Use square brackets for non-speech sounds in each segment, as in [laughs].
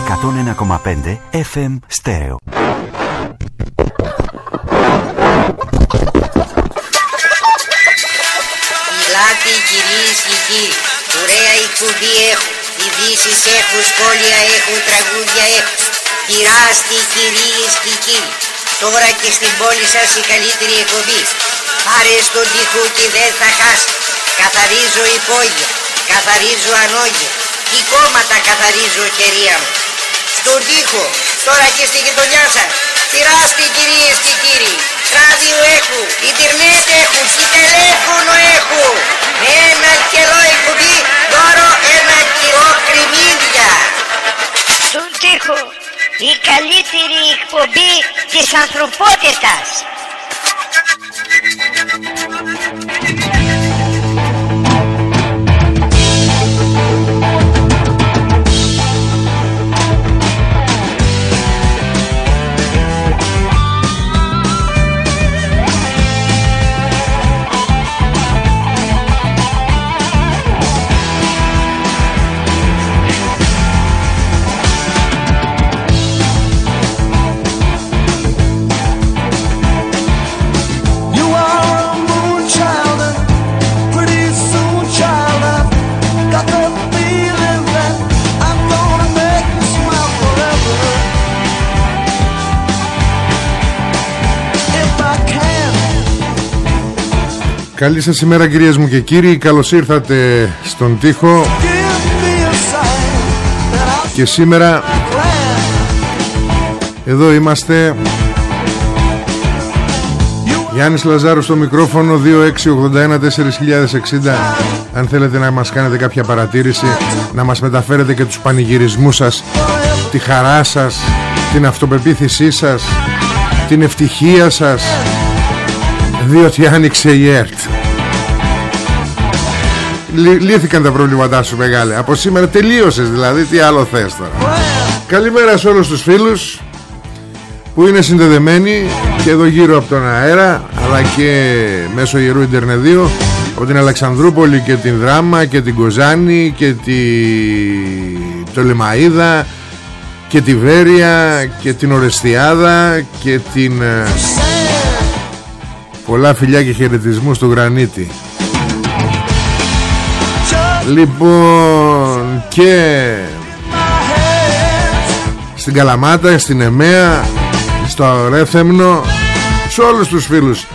101,5 FM Stereo. Λάτι κυρίες και κύριοι, ωραία εκπομπή έχω, ειδήσεις έχουν, σχόλια έχουν, τραγούδια έχουν. Πειράστη κυρίες και κύριοι, τώρα και στην πόλη σας η καλύτερη εκπομπή. Πάρε στον τοίχο και δεν θα χάσει. Καθαρίζω υπόγεια, καθαρίζω ανόγεια. Τι κόμματα καθαρίζω χερία μου. Στον τοίχο, τώρα και στη γειτονιά σας. Πειράστη κυρίες και κύριοι. Ράδιο έχουν, ίντερνετ έχουν και τηλέφωνο έχουν. Με ένα κιλό εκπομπή, δώρο ένα κιλό κρυμμύδια. Στον τοίχο, η καλύτερη εκπομπή της ανθρωπότητας. Καλή σας ημέρα κυρίες μου και κύριοι. Καλώς ήρθατε στον τοίχο. Give me a sign that I'm Και σήμερα glad εδώ είμαστε. Γιάννης Λαζάρου στο μικρόφωνο 2681-4060 Αν θέλετε να μας κάνετε κάποια παρατήρηση Να μας μεταφέρετε και τους πανηγυρισμούς σας Τη χαρά σας Την αυτοπεποίθησή σας Την ευτυχία σας Διότι άνοιξε η ΕΡΤ. Λύ- Λύθηκαν τα προβλήματά σου μεγάλε. Από σήμερα τελείωσες δηλαδή Τι άλλο θες τώρα. Καλημέρα σε όλους τους φίλους που είναι συνδεδεμένοι και εδώ γύρω από τον αέρα αλλά και μέσω Ιερού Ιντερνεδίου από την Αλεξανδρούπολη και την Δράμα και την Κοζάνη και τη Τολεμαΐδα και τη Βέρεια και την Ορεστιάδα και την ε, πολλά φιλιά και χαιρετισμού στο Γρανίτη λοιπόν και στην Καλαμάτα, στην Εμέα, στο Ρέθεμνο, σε όλους τους φίλους.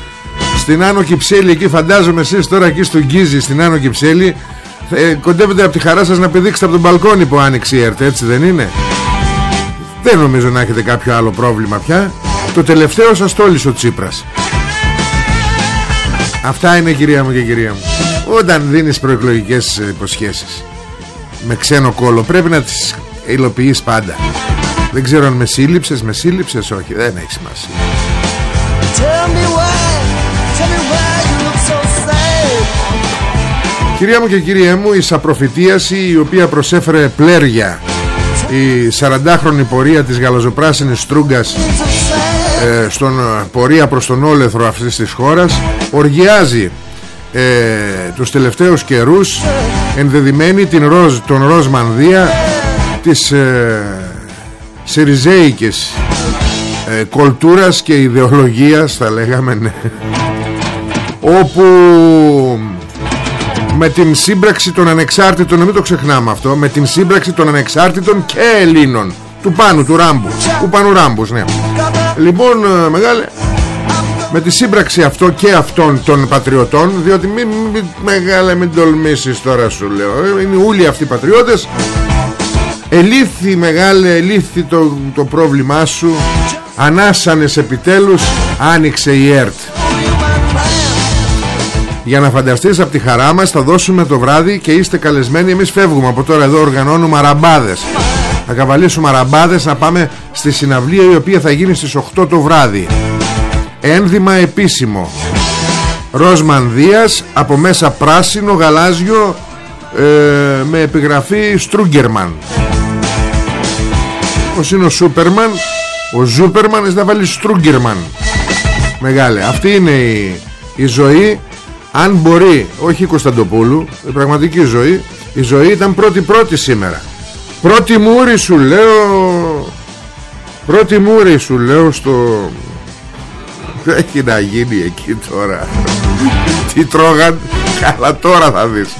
Στην Άνω Κυψέλη, εκεί φαντάζομαι εσείς τώρα εκεί στον Γκίζη, στην Άνω Κυψέλη, ε, κοντεύετε από τη χαρά σας να πηδήξετε από τον μπαλκόνι που άνοιξε η ΕΡΤ, έτσι δεν είναι; Δεν νομίζω να έχετε κάποιο άλλο πρόβλημα πια. Το τελευταίο σας τόλισε ο Τσίπρας. Αυτά είναι κυρία μου και κυρία μου. Όταν δίνεις προεκλογικές ε, υποσχέσεις με ξένο κόλλο πρέπει να τις υλοποιείς πάντα. Δεν ξέρω αν με σύλληψες, με σύλληψες, όχι, δεν έχει σημασία. Tell me why, tell me why you look so sad. Κυρία μου και κύριέ μου, η σαπροφητίαση η οποία προσέφερε πλέρια η 40χρονη πορεία της γαλαζοπράσινης στρούγκας ε, στον ε, πορεία προς τον όλεθρο αυτής της χώρας οργιάζει ε, τους τελευταίους καιρούς ενδεδειμένη την ροζ, τον ροζ μανδύα της ε, σιριζέικης ε, κολτούρας και ιδεολογίας θα λέγαμε ναι. όπου με την σύμπραξη των ανεξάρτητων να μην το ξεχνάμε αυτό με την σύμπραξη των ανεξάρτητων και Ελλήνων του Πάνου, του Ράμπου του Πάνου Ράμπους, ναι λοιπόν ε, μεγάλε με τη σύμπραξη αυτό και αυτών των πατριωτών διότι μην, μην, μεγάλε μην τολμήσεις τώρα σου λέω. Ε, είναι όλοι αυτοί οι πατριώτες. Ελήφθη μεγάλε ελήφθη το, το πρόβλημά σου. Ανάσανες επιτέλους άνοιξε η ΕΡΤ. Για να φανταστείς από τη χαρά μας θα δώσουμε το βράδυ και είστε καλεσμένοι. Εμείς φεύγουμε από τώρα εδώ οργανώνουμε αραμπάδες θα καβαλήσουμε αραμπάδες να πάμε στη συναυλία η οποία θα γίνει στις 8 το βράδυ. Ένδυμα επίσημο. Ρόσμαν Δίας από μέσα πράσινο γαλάζιο ε, με επιγραφή Στρούγκερμαν. Όπως είναι ο Σούπερμαν; Ο Ζούπερμαν θα βάλεις Στρούγκερμαν. Μεγάλε Αυτή είναι η, η ζωή. Αν μπορεί Όχι η Κωνσταντοπούλου Η πραγματική ζωή Η ζωή ήταν πρώτη πρώτη σήμερα Πρώτη μούρη σου λέω Πρώτη μούρη σου λέω στο Έχει να γίνει εκεί τώρα. Τι τρώγαν; Καλά τώρα θα δεις.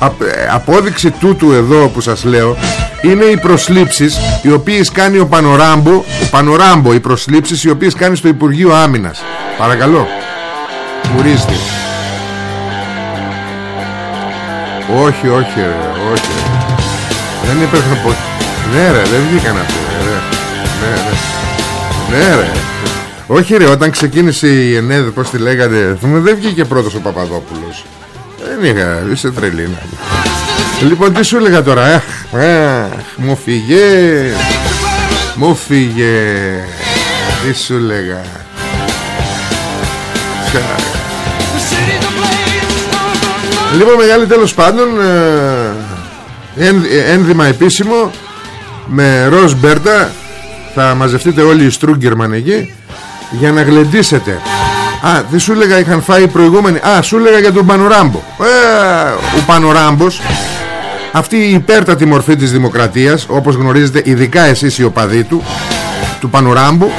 Ε, Απόδειξη τούτου εδώ που σας λέω Είναι οι προσλήψεις Οι οποίες κάνει ο Πανοράμπο Ο Πανοράμπο οι προσλήψεις Οι οποίες κάνει στο Υπουργείο Άμυνας. Παρακαλώ. Μουρίστε Όχι όχι όχι Δεν υπήρχαν πως Ναι ρε δεν βγήκαν αυτοί ρε. Ναι ναι Ναι ρε. Όχι ρε όταν ξεκίνησε η ΕΝΕΔ Πως τη λέγανε Δεν βγήκε πρώτος ο Παπαδόπουλος. Δεν είχα Είσαι τρελή Λοιπόν τι σου έλεγα τώρα ε; Μου φύγε Μου φύγε. Τι σου έλεγα Λοιπόν μεγάλη τέλος πάντων ε, Ένδυμα επίσημο Με ροζ μπέρτα. Θα μαζευτείτε όλοι οι Στρούγκερμαν εκεί Για να γλεντήσετε. Α, τι σου έλεγα είχαν φάει οι προηγούμενοι. Α, σου έλεγα για τον Πανοράμπο. Ε, Ο Πανοράμπος. Αυτή η υπέρτατη μορφή της δημοκρατίας Όπως γνωρίζετε ειδικά εσείς οι οπαδοί του Του Πανοράμπου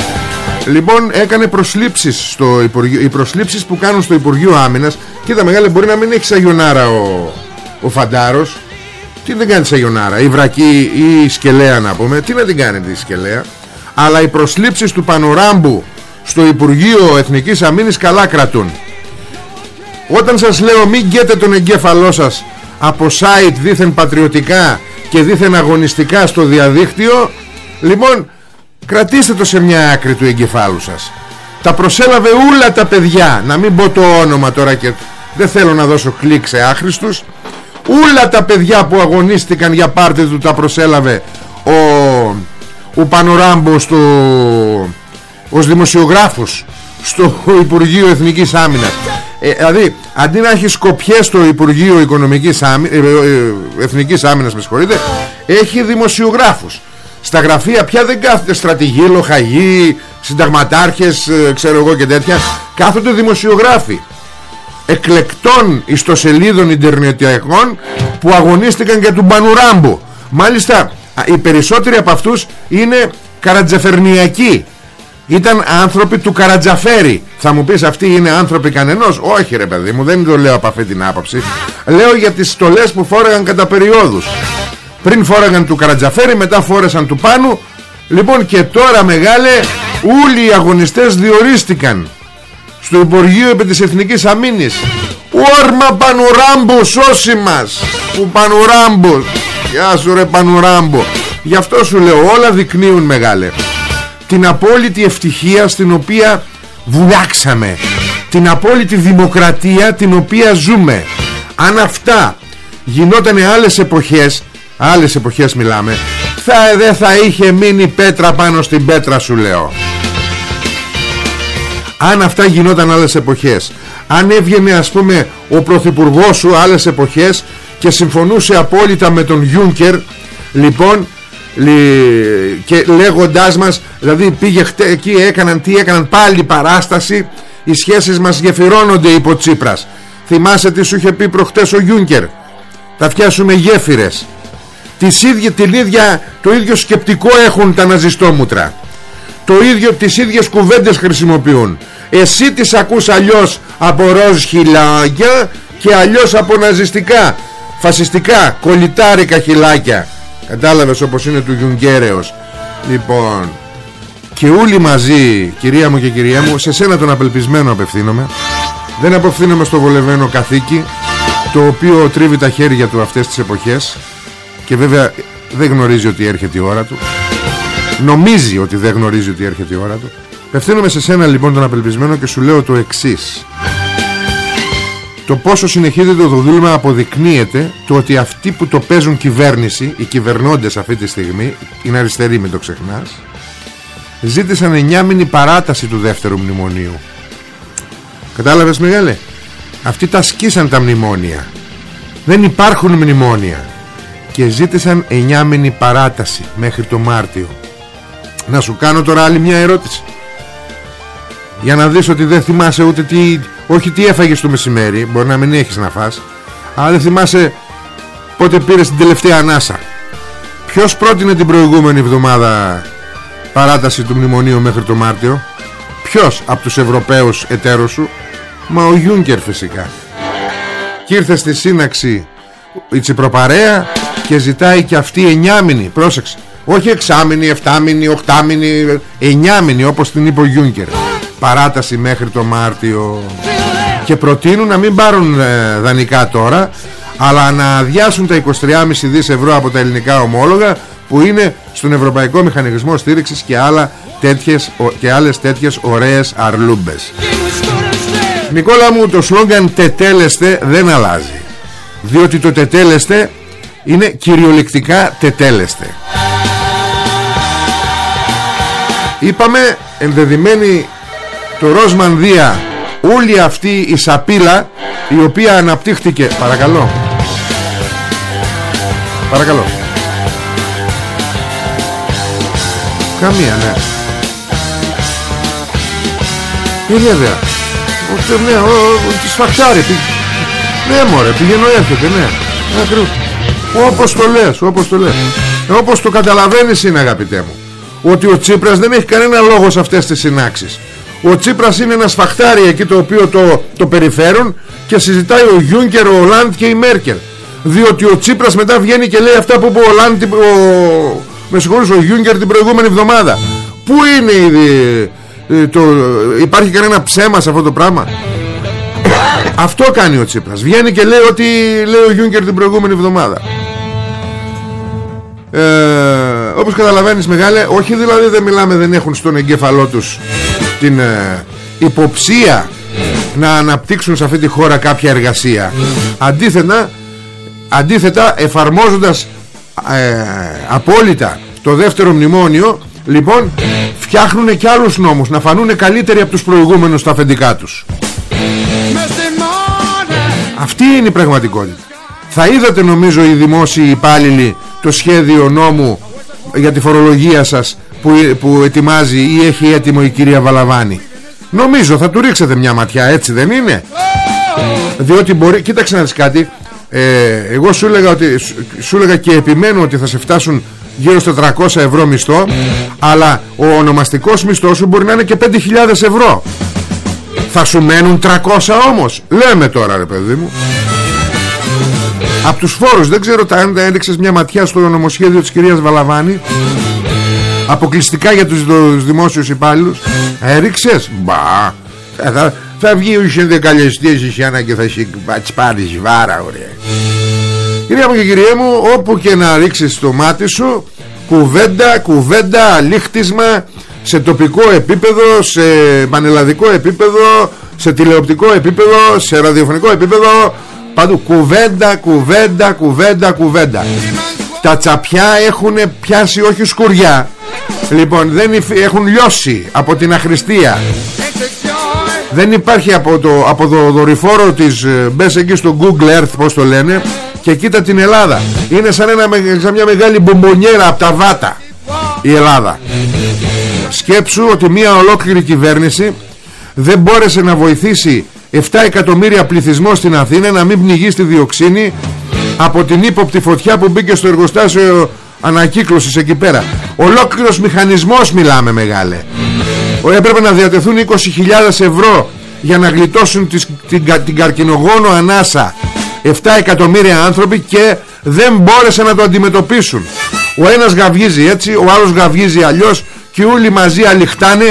Λοιπόν έκανε προσλήψεις στο Υπουργείο, Οι προσλήψεις που κάνουν στο Υπουργείο Άμυνας. Κοίτα μεγάλη μπορεί να μην έχει σαγιονάρα ο, ο Φαντάρος Τι δεν κάνει σαγιονάρα Η βρακή ή η σκελέα να πούμε Τι να την κάνει τη σκελέα. Αλλά οι προσλήψεις του Πανοράμπου Στο Υπουργείο Εθνικής Αμήνης καλά κρατούν. Όταν σας λέω μην γκέτε τον εγκέφαλό σας Από site δίθεν πατριωτικά Και δίθεν αγωνιστικά στο διαδίκτυο Λοιπόν Κρατήστε το σε μια άκρη του εγκεφάλου σας. Τα προσέλαβε όλα τα παιδιά Να μην πω το όνομα τώρα και Δεν θέλω να δώσω κλικ σε άχρηστους Όλα τα παιδιά που αγωνίστηκαν για πάρτι του Τα προσέλαβε Ο, ο Πανοράμπος στο, Ως δημοσιογράφος Στο Υπουργείο Εθνικής Άμυνας. Ε, Δηλαδή αντί να έχει σκοπιές στο Υπουργείο Οικονομικής Άμυ... ε, ε, Εθνικής Άμυνας με Έχει δημοσιογράφους. Στα γραφεία πια δεν κάθεται στρατηγοί, λοχαγοί, συνταγματάρχες, ε, ξέρω εγώ και τέτοια. Κάθονται δημοσιογράφοι εκλεκτών ιστοσελίδων Ιντερνετιακών που αγωνίστηκαν για τον Πανουράμπο. Μάλιστα οι περισσότεροι από αυτούς είναι καρατζαφερνιακοί. Ήταν άνθρωποι του Καρατζαφέρη. Θα μου πεις αυτοί είναι άνθρωποι κανενός; Όχι ρε παιδί μου δεν το λέω από αυτή την άποψη. Λέω για τις στολές που φόρεγαν κατά περιόδους. Πριν φόραγαν του Καρατζαφέρη Μετά φόρεσαν του Πάνου Λοιπόν και τώρα μεγάλε Όλοι οι αγωνιστές διορίστηκαν Στο Υπουργείο επί της Εθνικής Αμήνης. Όρμα Πανουράμπο Σώση μας Που Πανουράμπο. Γεια σου ρε Πανουράμπο. Γι' αυτό σου λέω όλα δεικνύουν μεγάλε. Την απόλυτη ευτυχία Στην οποία βουλάξαμε Την απόλυτη δημοκρατία Την οποία ζούμε. Αν αυτά γινότανε άλλες εποχές Άλλες εποχές μιλάμε θα, Δεν θα είχε μείνει πέτρα πάνω στην πέτρα σου λέω Αν αυτά γινόταν άλλες εποχές Αν έβγαινε ας πούμε Ο πρωθυπουργός σου άλλες εποχές Και συμφωνούσε απόλυτα με τον Γιούνκερ Λοιπόν και λέγοντάς μας δηλαδή πήγε χτε, εκεί έκαναν τι έκαναν πάλι παράσταση οι σχέσεις μας γεφυρώνονται υπό Τσίπρας. Θυμάσαι τι σου είχε πει προχτές ο Γιούνκερ; Θα φτιάσουμε γέφυρες. Τις ίδια, την ίδια, το ίδιο σκεπτικό έχουν τα ναζιστόμουτρα το ίδιο, τις ίδιες κουβέντες χρησιμοποιούν. Εσύ τις ακούς αλλιώς από ροζ χιλάκια και αλλιώς από ναζιστικά. Φασιστικά, κολλητάρικα χιλάκια. Κατάλαβες όπως είναι του Γιουγκέρεως λοιπόν και όλοι μαζί κυρία μου και κυρία μου σε σένα τον απελπισμένο απευθύνομαι. Δεν απευθύνομαι στο βολευμένο καθήκη το οποίο τρίβει τα χέρια του αυτές τις εποχές. Και βέβαια δεν γνωρίζει ότι έρχεται η ώρα του νομίζει ότι δεν γνωρίζει ότι έρχεται η ώρα του Πευθύνομαι σε σένα λοιπόν τον απελπισμένο και σου λέω το εξής. Το πόσο συνεχίζεται το δούλημα αποδεικνύεται το ότι αυτοί που το παίζουν κυβέρνηση, οι κυβερνώντες αυτή τη στιγμή, είναι αριστεροί μην το ξεχνάς, ζήτησαν εννιάμινη παράταση του δεύτερου μνημονίου. Κατάλαβες μεγάλε, αυτοί τα σκίσαν τα μνημόνια. Δεν υπάρχουν μνημόνια και ζήτησαν εννιάμινη παράταση μέχρι το Μάρτιο να σου κάνω τώρα άλλη μια ερώτηση. Για να δεις ότι δεν θυμάσαι ούτε τι όχι τι έφαγες το μεσημέρι μπορεί να μην έχεις να φας αλλά δεν θυμάσαι πότε πήρες την τελευταία ανάσα. Ποιος πρότεινε την προηγούμενη εβδομάδα παράταση του μνημονίου μέχρι το Μάρτιο; Ποιος από τους Ευρωπαίους εταίρους σου; Μα ο Γιούνκερ φυσικά. Και ήρθε στη σύναξη η Τσιπροπαρέα Και ζητάει και αυτή εννιάμινη Πρόσεξε Όχι εξάμινη, εφτάμινη, οχτάμινη Εννιάμινη όπως την είπε ο Γιούνκερ. Παράταση μέχρι το Μάρτιο. Και προτείνουν να μην πάρουν ε, δανεικά τώρα Αλλά να αδειάσουν τα 23,5 δις ευρώ από τα ελληνικά ομόλογα Που είναι στον Ευρωπαϊκό Μηχανισμό Στήριξης Και, άλλα τέτοιες, και άλλες τέτοιες ωραίες αρλούμπες. Νικόλα μου το σλόγγαν τετέλεστε δεν αλλάζει. Διότι το τετέλεστε είναι κυριολεκτικά τετέλεστε Είπαμε ενδεδειμένη το Ροσμανδία όλη αυτή η σαπίλα η οποία αναπτύχθηκε παρακαλώ. Παρακαλώ. Καμία ναι. Ε βέβαια ναι, ο, ο, τη σφαχτάρει ναι μωρέ πηγαίνω έρχεται ναι. Ακριβώς. όπως το λες όπως το λες. Ε, όπως το καταλαβαίνεις είναι αγαπητέ μου ότι ο Τσίπρας δεν έχει κανένα λόγο σε αυτές τις συνάξεις. Ο Τσίπρας είναι ένας σφαχτάρι εκεί το οποίο το, το περιφέρουν και συζητάει ο Γιούνκερ, ο Ολάντ και η Μέρκελ. Διότι ο Τσίπρας μετά βγαίνει και λέει αυτά που είπε ο Ολάντ ο, με συγχωρείς ο Γιούνκερ την προηγούμενη εβδομάδα. Πού είναι η, ε, το, υπάρχει κανένα ψέμα σε αυτό το πράγμα; Αυτό κάνει ο Τσίπρας. Βγαίνει και λέει ότι λέει ο Γιούνκερ την προηγούμενη εβδομάδα ε, όπως καταλαβαίνεις μεγάλε όχι δηλαδή δεν μιλάμε δεν έχουν στον εγκέφαλό τους την ε, υποψία να αναπτύξουν σε αυτή τη χώρα κάποια εργασία. Αντίθετα αντίθετα εφαρμόζοντας ε, απόλυτα το δεύτερο μνημόνιο λοιπόν φτιάχνουν και άλλους νόμους να φανούν καλύτεροι από τους προηγούμενους στα αφεντικά τους. Αυτή είναι η πραγματικότητα. Θα είδατε νομίζω οι δημόσιοι υπάλληλοι το σχέδιο νόμου για τη φορολογία σας που, που ετοιμάζει ή έχει έτοιμο η κυρία Βαλαβάνη. Νομίζω θα του ρίξετε μια ματιά έτσι δεν είναι; Διότι μπορεί κοίταξε να δεις κάτι ε, εγώ σου έλεγα, ότι, σου έλεγα και επιμένω ότι θα σε φτάσουν γύρω στα 300 ευρώ μισθό αλλά ο ονομαστικός μισθός σου μπορεί να είναι και 5.000 ευρώ. Θα σου μένουν 300 όμως. Λέμε τώρα ρε παιδί μου από τους φόρους δεν ξέρω αν έδειξες μια ματιά στο νομοσχέδιο της κυρίας Βαλαβάνη. Αποκλειστικά για τους δημόσιους υπάλληλους. Έριξες; Μπα. Ε, θα, θα βγει ο συνδεκαλιστής εσένα και θα σε πάρεις βάρα ωραία. Κυρία μου και κυρία μου όπου και να ρίξεις το μάτι σου κουβέντα, κουβέντα, λίχτισμα σε τοπικό επίπεδο, σε πανελλαδικό επίπεδο, σε τηλεοπτικό επίπεδο, σε ραδιοφωνικό επίπεδο παντού. Κουβέντα, κουβέντα, κουβέντα, κουβέντα. Τα τσαπιά έχουν πιάσει όχι σκουριά. Λοιπόν δεν έχουν λιώσει από την αχρηστία. Δεν υπάρχει από το, από το δορυφόρο της ε, μπες εκεί στο Google Earth πως το λένε και κοίτα την Ελλάδα. Είναι σαν, ένα, σαν μια μεγάλη μπομπονιέρα από τα βάτα η Ελλάδα. Σκέψου ότι μια ολόκληρη κυβέρνηση δεν μπόρεσε να βοηθήσει 7 εκατομμύρια πληθυσμό στην Αθήνα να μην πνιγεί στη διοξίνη από την ύποπτη φωτιά που μπήκε στο εργοστάσιο ανακύκλωσης εκεί πέρα. Ολόκληρος μηχανισμός μιλάμε μεγάλε. Έπρεπε να διατεθούν 20.000 ευρώ για να γλιτώσουν την, την καρκινογόνο ανάσα. 7 εκατομμύρια άνθρωποι και δεν μπόρεσαν να το αντιμετωπίσουν. Ο ένας γαυγίζει έτσι ο άλλος γαυγίζει αλλιώς και όλοι μαζί αληχτάνε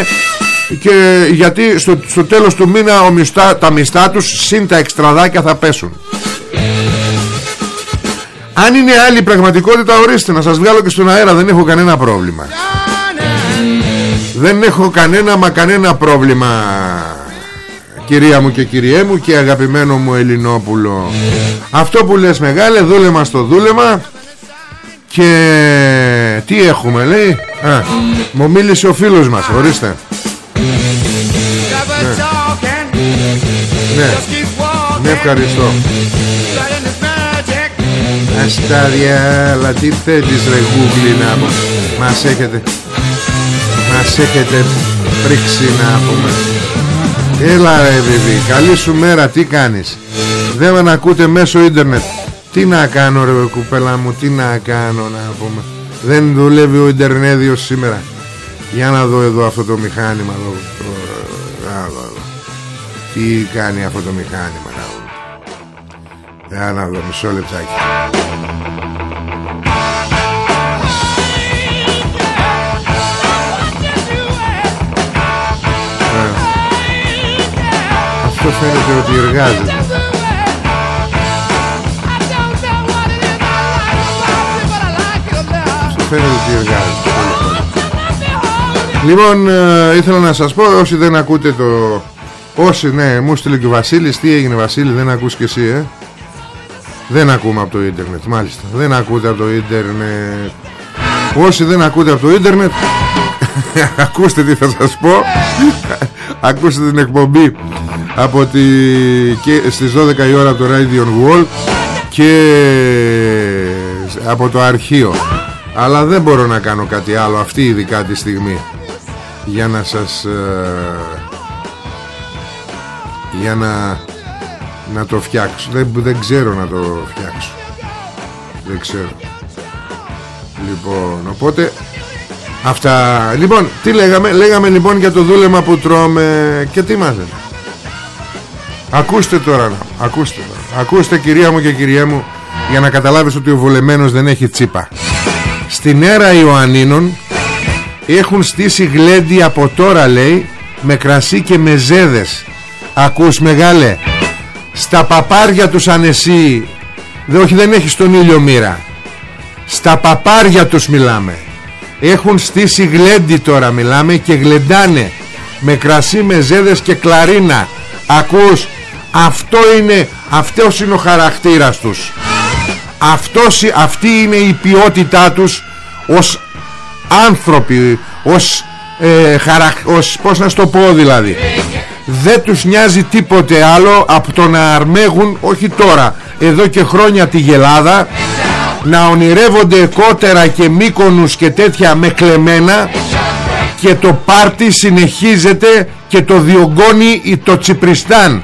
και γιατί στο, στο τέλος του μήνα ο μισθά, τα μισθά τους συν τα εξτραδάκια θα πέσουν. Αν είναι άλλη πραγματικότητα ορίστε να σας βγάλω και στον αέρα δεν έχω κανένα πρόβλημα. Δεν έχω κανένα μα κανένα πρόβλημα Κυρία μου και κυριέ μου και αγαπημένο μου Ελληνόπουλο. Αυτό που λες μεγάλε δούλεμα στο δούλεμα. Και τι έχουμε λέει; Α, Μου μίλησε ο φίλος μας ορίστε Ναι, ναι, ναι ευχαριστώ. Αστάδια, τι θέλεις ρε γούγλι να πω Μας έχετε Μας έχετε πρίξει να πούμε. Έλα ρε βιβί Καλή σου μέρα τι κάνεις; Δεν με ακούτε μέσω ίντερνετ. Τι να κάνω ρε κουπέλα μου Τι να κάνω να πούμε. Δεν δουλεύει ο Ιντερνέδιος σήμερα. Για να δω εδώ αυτό το μηχάνημα εδώ, Τι κάνει αυτό το μηχάνημα να δω. Για να δω μισό λεπτάκι. Ε, Αυτό φαίνεται ότι εργάζεται. Αυτό φαίνεται ότι εργάζεται Λοιπόν ε, ήθελα να σας πω Όσοι δεν ακούτε το Όσοι ναι μου στείλε και ο Βασίλης Τι έγινε Βασίλη δεν ακούς και εσύ ε; Δεν ακούμε από το ίντερνετ Μάλιστα. Δεν ακούτε από το ίντερνετ. Όσοι δεν ακούτε από το ίντερνετ [laughs] Ακούστε τι θα σας πω. [laughs] Ακούστε την εκπομπή Από τη... και στις 12 η ώρα από το Radio Wall Και από το αρχείο. Αλλά δεν μπορώ να κάνω κάτι άλλο Αυτή ειδικά τη στιγμή Για να σας ε, Για να Να το φτιάξω. Δεν, δεν ξέρω να το φτιάξω. Δεν ξέρω. Λοιπόν οπότε Αυτά. Λοιπόν τι λέγαμε; Λέγαμε λοιπόν για το δούλεμα που τρώμε. Και τι μας λένε Ακούστε τώρα Ακούστε τώρα. Ακούστε κυρία μου και κυρία μου Για να καταλάβεις ότι ο βολεμένος δεν έχει τσίπα. Στην αίρα Ιωαννίνων Έχουν στήσει γλέντι από τώρα λέει Με κρασί και με ζέδες. Ακούς μεγάλε Στα παπάρια τους αν εσύ δε, Όχι δεν έχεις τον ήλιο μοίρα. Στα παπάρια τους μιλάμε. Έχουν στήσει γλέντι τώρα μιλάμε και γλεντάνε με κρασί, με ζέδες και κλαρίνα. Ακούς αυτό είναι αυτός είναι ο χαρακτήρας τους. Αυτός, αυτή είναι η ποιότητά τους ως άνθρωποι ως, ε, χαρακ, ως πως να στο πω δηλαδή. Δεν τους νοιάζει τίποτε άλλο από το να αρμέγουν όχι τώρα εδώ και χρόνια τη γελάδα να ονειρεύονται κότερα και μήκονους και τέτοια με κλεμμένα και το πάρτι συνεχίζεται και το διωγγώνει το Τσιπριστάν.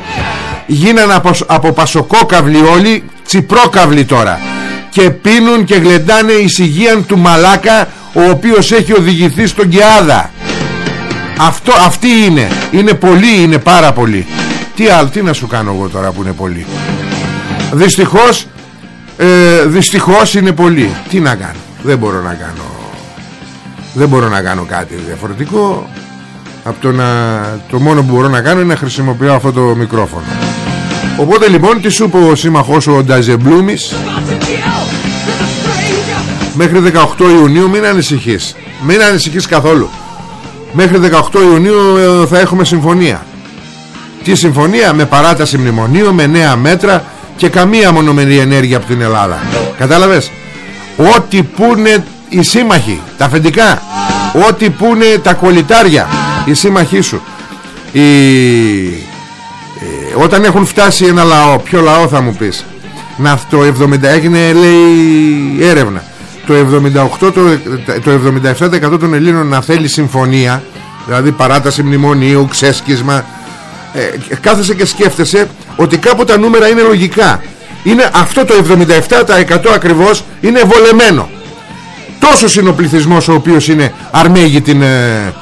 Γίνανε από, από πασοκόκαυλοι όλοι τσιπρόκαυλοι τώρα. Και πίνουν και γλεντάνε ησυγείαν του Μαλάκα ο οποίος έχει οδηγηθεί στον Κεάδα αυτό, αυτή είναι. Είναι πολύ, είναι πάρα πολύ. Τι άλλο, τι να σου κάνω εγώ τώρα που είναι πολύ. Δυστυχώς ε, Δυστυχώς είναι πολύ. Τι να κάνω. Δεν μπορώ να κάνω Δεν μπορώ να κάνω κάτι διαφορετικό. Από το να Το μόνο που μπορώ να κάνω είναι να χρησιμοποιώ αυτό το μικρόφωνο. Οπότε λοιπόν τι σου είπε ο σύμμαχός ο Νταζεμπλούμης; Μέχρι 18 Ιουνίου μην ανησυχείς. Μην ανησυχείς καθόλου. Μέχρι 18 Ιουνίου ε, θα έχουμε συμφωνία. Τι συμφωνία; Με παράταση μνημονίου Με νέα μέτρα και καμία μονομερή ενέργεια από την Ελλάδα. Κατάλαβες; Ό,τι πούνε οι σύμμαχοι τα αφεντικά ό,τι πούνε τα κολλητάρια οι σύμμαχοί σου οι... Ε, όταν έχουν φτάσει ένα λαό ποιο λαό θα μου πεις; Να το 70 έγινε λέει έρευνα το 78 το, το 77% των Ελλήνων να θέλει συμφωνία δηλαδή παράταση μνημονίου ξέσκισμα ε, κάθεσαι και σκέφτεσαι ότι κάπου τα νούμερα είναι λογικά. Είναι αυτό το 77% ακριβώς είναι βολεμένο. Τόσος είναι ο πληθυσμός ο οποίος είναι αρμέγει την, ε,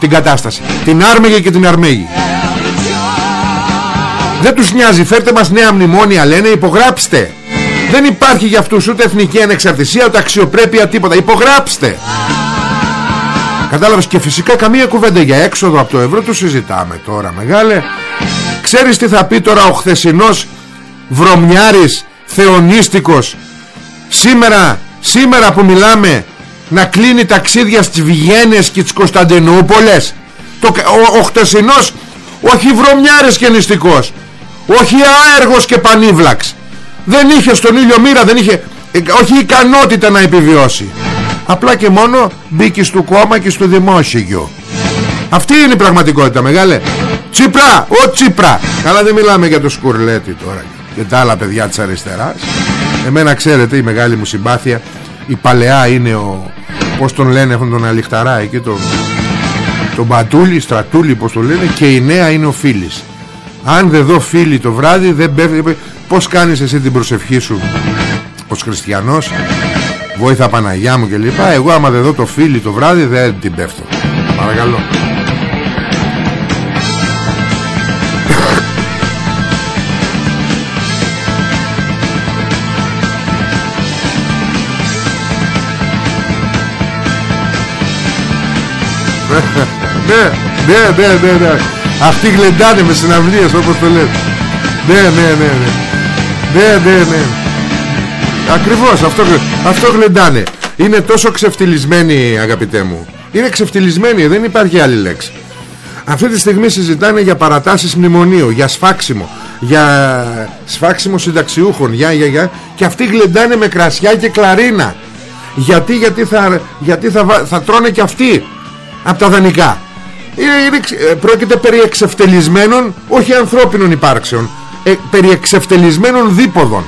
την κατάσταση. Την άρμεγε και την αρμέγει. Δεν τους νοιάζει. Φέρτε μας νέα μνημόνια λένε υπογράψτε δεν υπάρχει για αυτούς ούτε εθνική ανεξαρτησία ούτε αξιοπρέπεια τίποτα. Υπογράψτε. Κατάλαβες και φυσικά καμία κουβέντα για έξοδο από το ευρώ του συζητάμε τώρα μεγάλε. Ξέρεις τι θα πει τώρα ο χθεσινός βρωμιάρης θεονίστικος Σήμερα, σήμερα που μιλάμε να κλείνει ταξίδια στις Βιγένες και τις Κωνσταντινούπολες; Το, ο, ο χτεσινός όχι βρωμιάρης και νηστικός όχι άεργος και πανίβλαξ δεν είχε στον ήλιο μοίρα δεν είχε ε, όχι ικανότητα να επιβιώσει. Απλά και μόνο μπήκε στο κόμμα και στο δημόσιο. Αυτή είναι η πραγματικότητα μεγάλε. Τσίπρα, ο Τσίπρα. Καλά δεν μιλάμε για το Σκουρλέτη τώρα Και τα άλλα παιδιά της αριστεράς. Εμένα ξέρετε η μεγάλη μου συμπάθεια Η παλαιά είναι ο Πώς τον λένε αυτόν τον αλιχταρά Εκεί τον, τον Μπατούλη, Στρατούλη πως τον λένε Και η νέα είναι ο Φίλης. Αν δεν δω φίλη το βράδυ δεν πέφτει Πως κάνεις εσύ την προσευχή σου Ως χριστιανός; Βόηθα Παναγιά μου και λοιπά Εγώ άμα δεν δω το φίλι το βράδυ δεν την πέφτω Παρακαλώ ναι, ναι, ναι, ναι, ναι. Αυτοί γλεντάνε με συναυλίες όπως το λες. Ναι, ναι, ναι, ναι. Ναι, ναι, ναι. Ακριβώς, αυτό, αυτό γλεντάνε. Είναι τόσο ξεφτυλισμένοι αγαπητέ μου. Είναι ξεφτυλισμένοι, δεν υπάρχει άλλη λέξη. Αυτή τη στιγμή συζητάνε για παρατάσεις μνημονίου, για σφάξιμο, για σφάξιμο συνταξιούχων, για, για, για, και αυτοί γλεντάνε με κρασιά και κλαρίνα. Γιατί, γιατί, θα, γιατί θα, θα τρώνε και αυτοί από τα δανεικά. Είναι, είναι, ε, πρόκειται περί εξευτελισμένων, όχι ανθρώπινων υπάρξεων, ε, περί εξευτελισμένων δίποδων.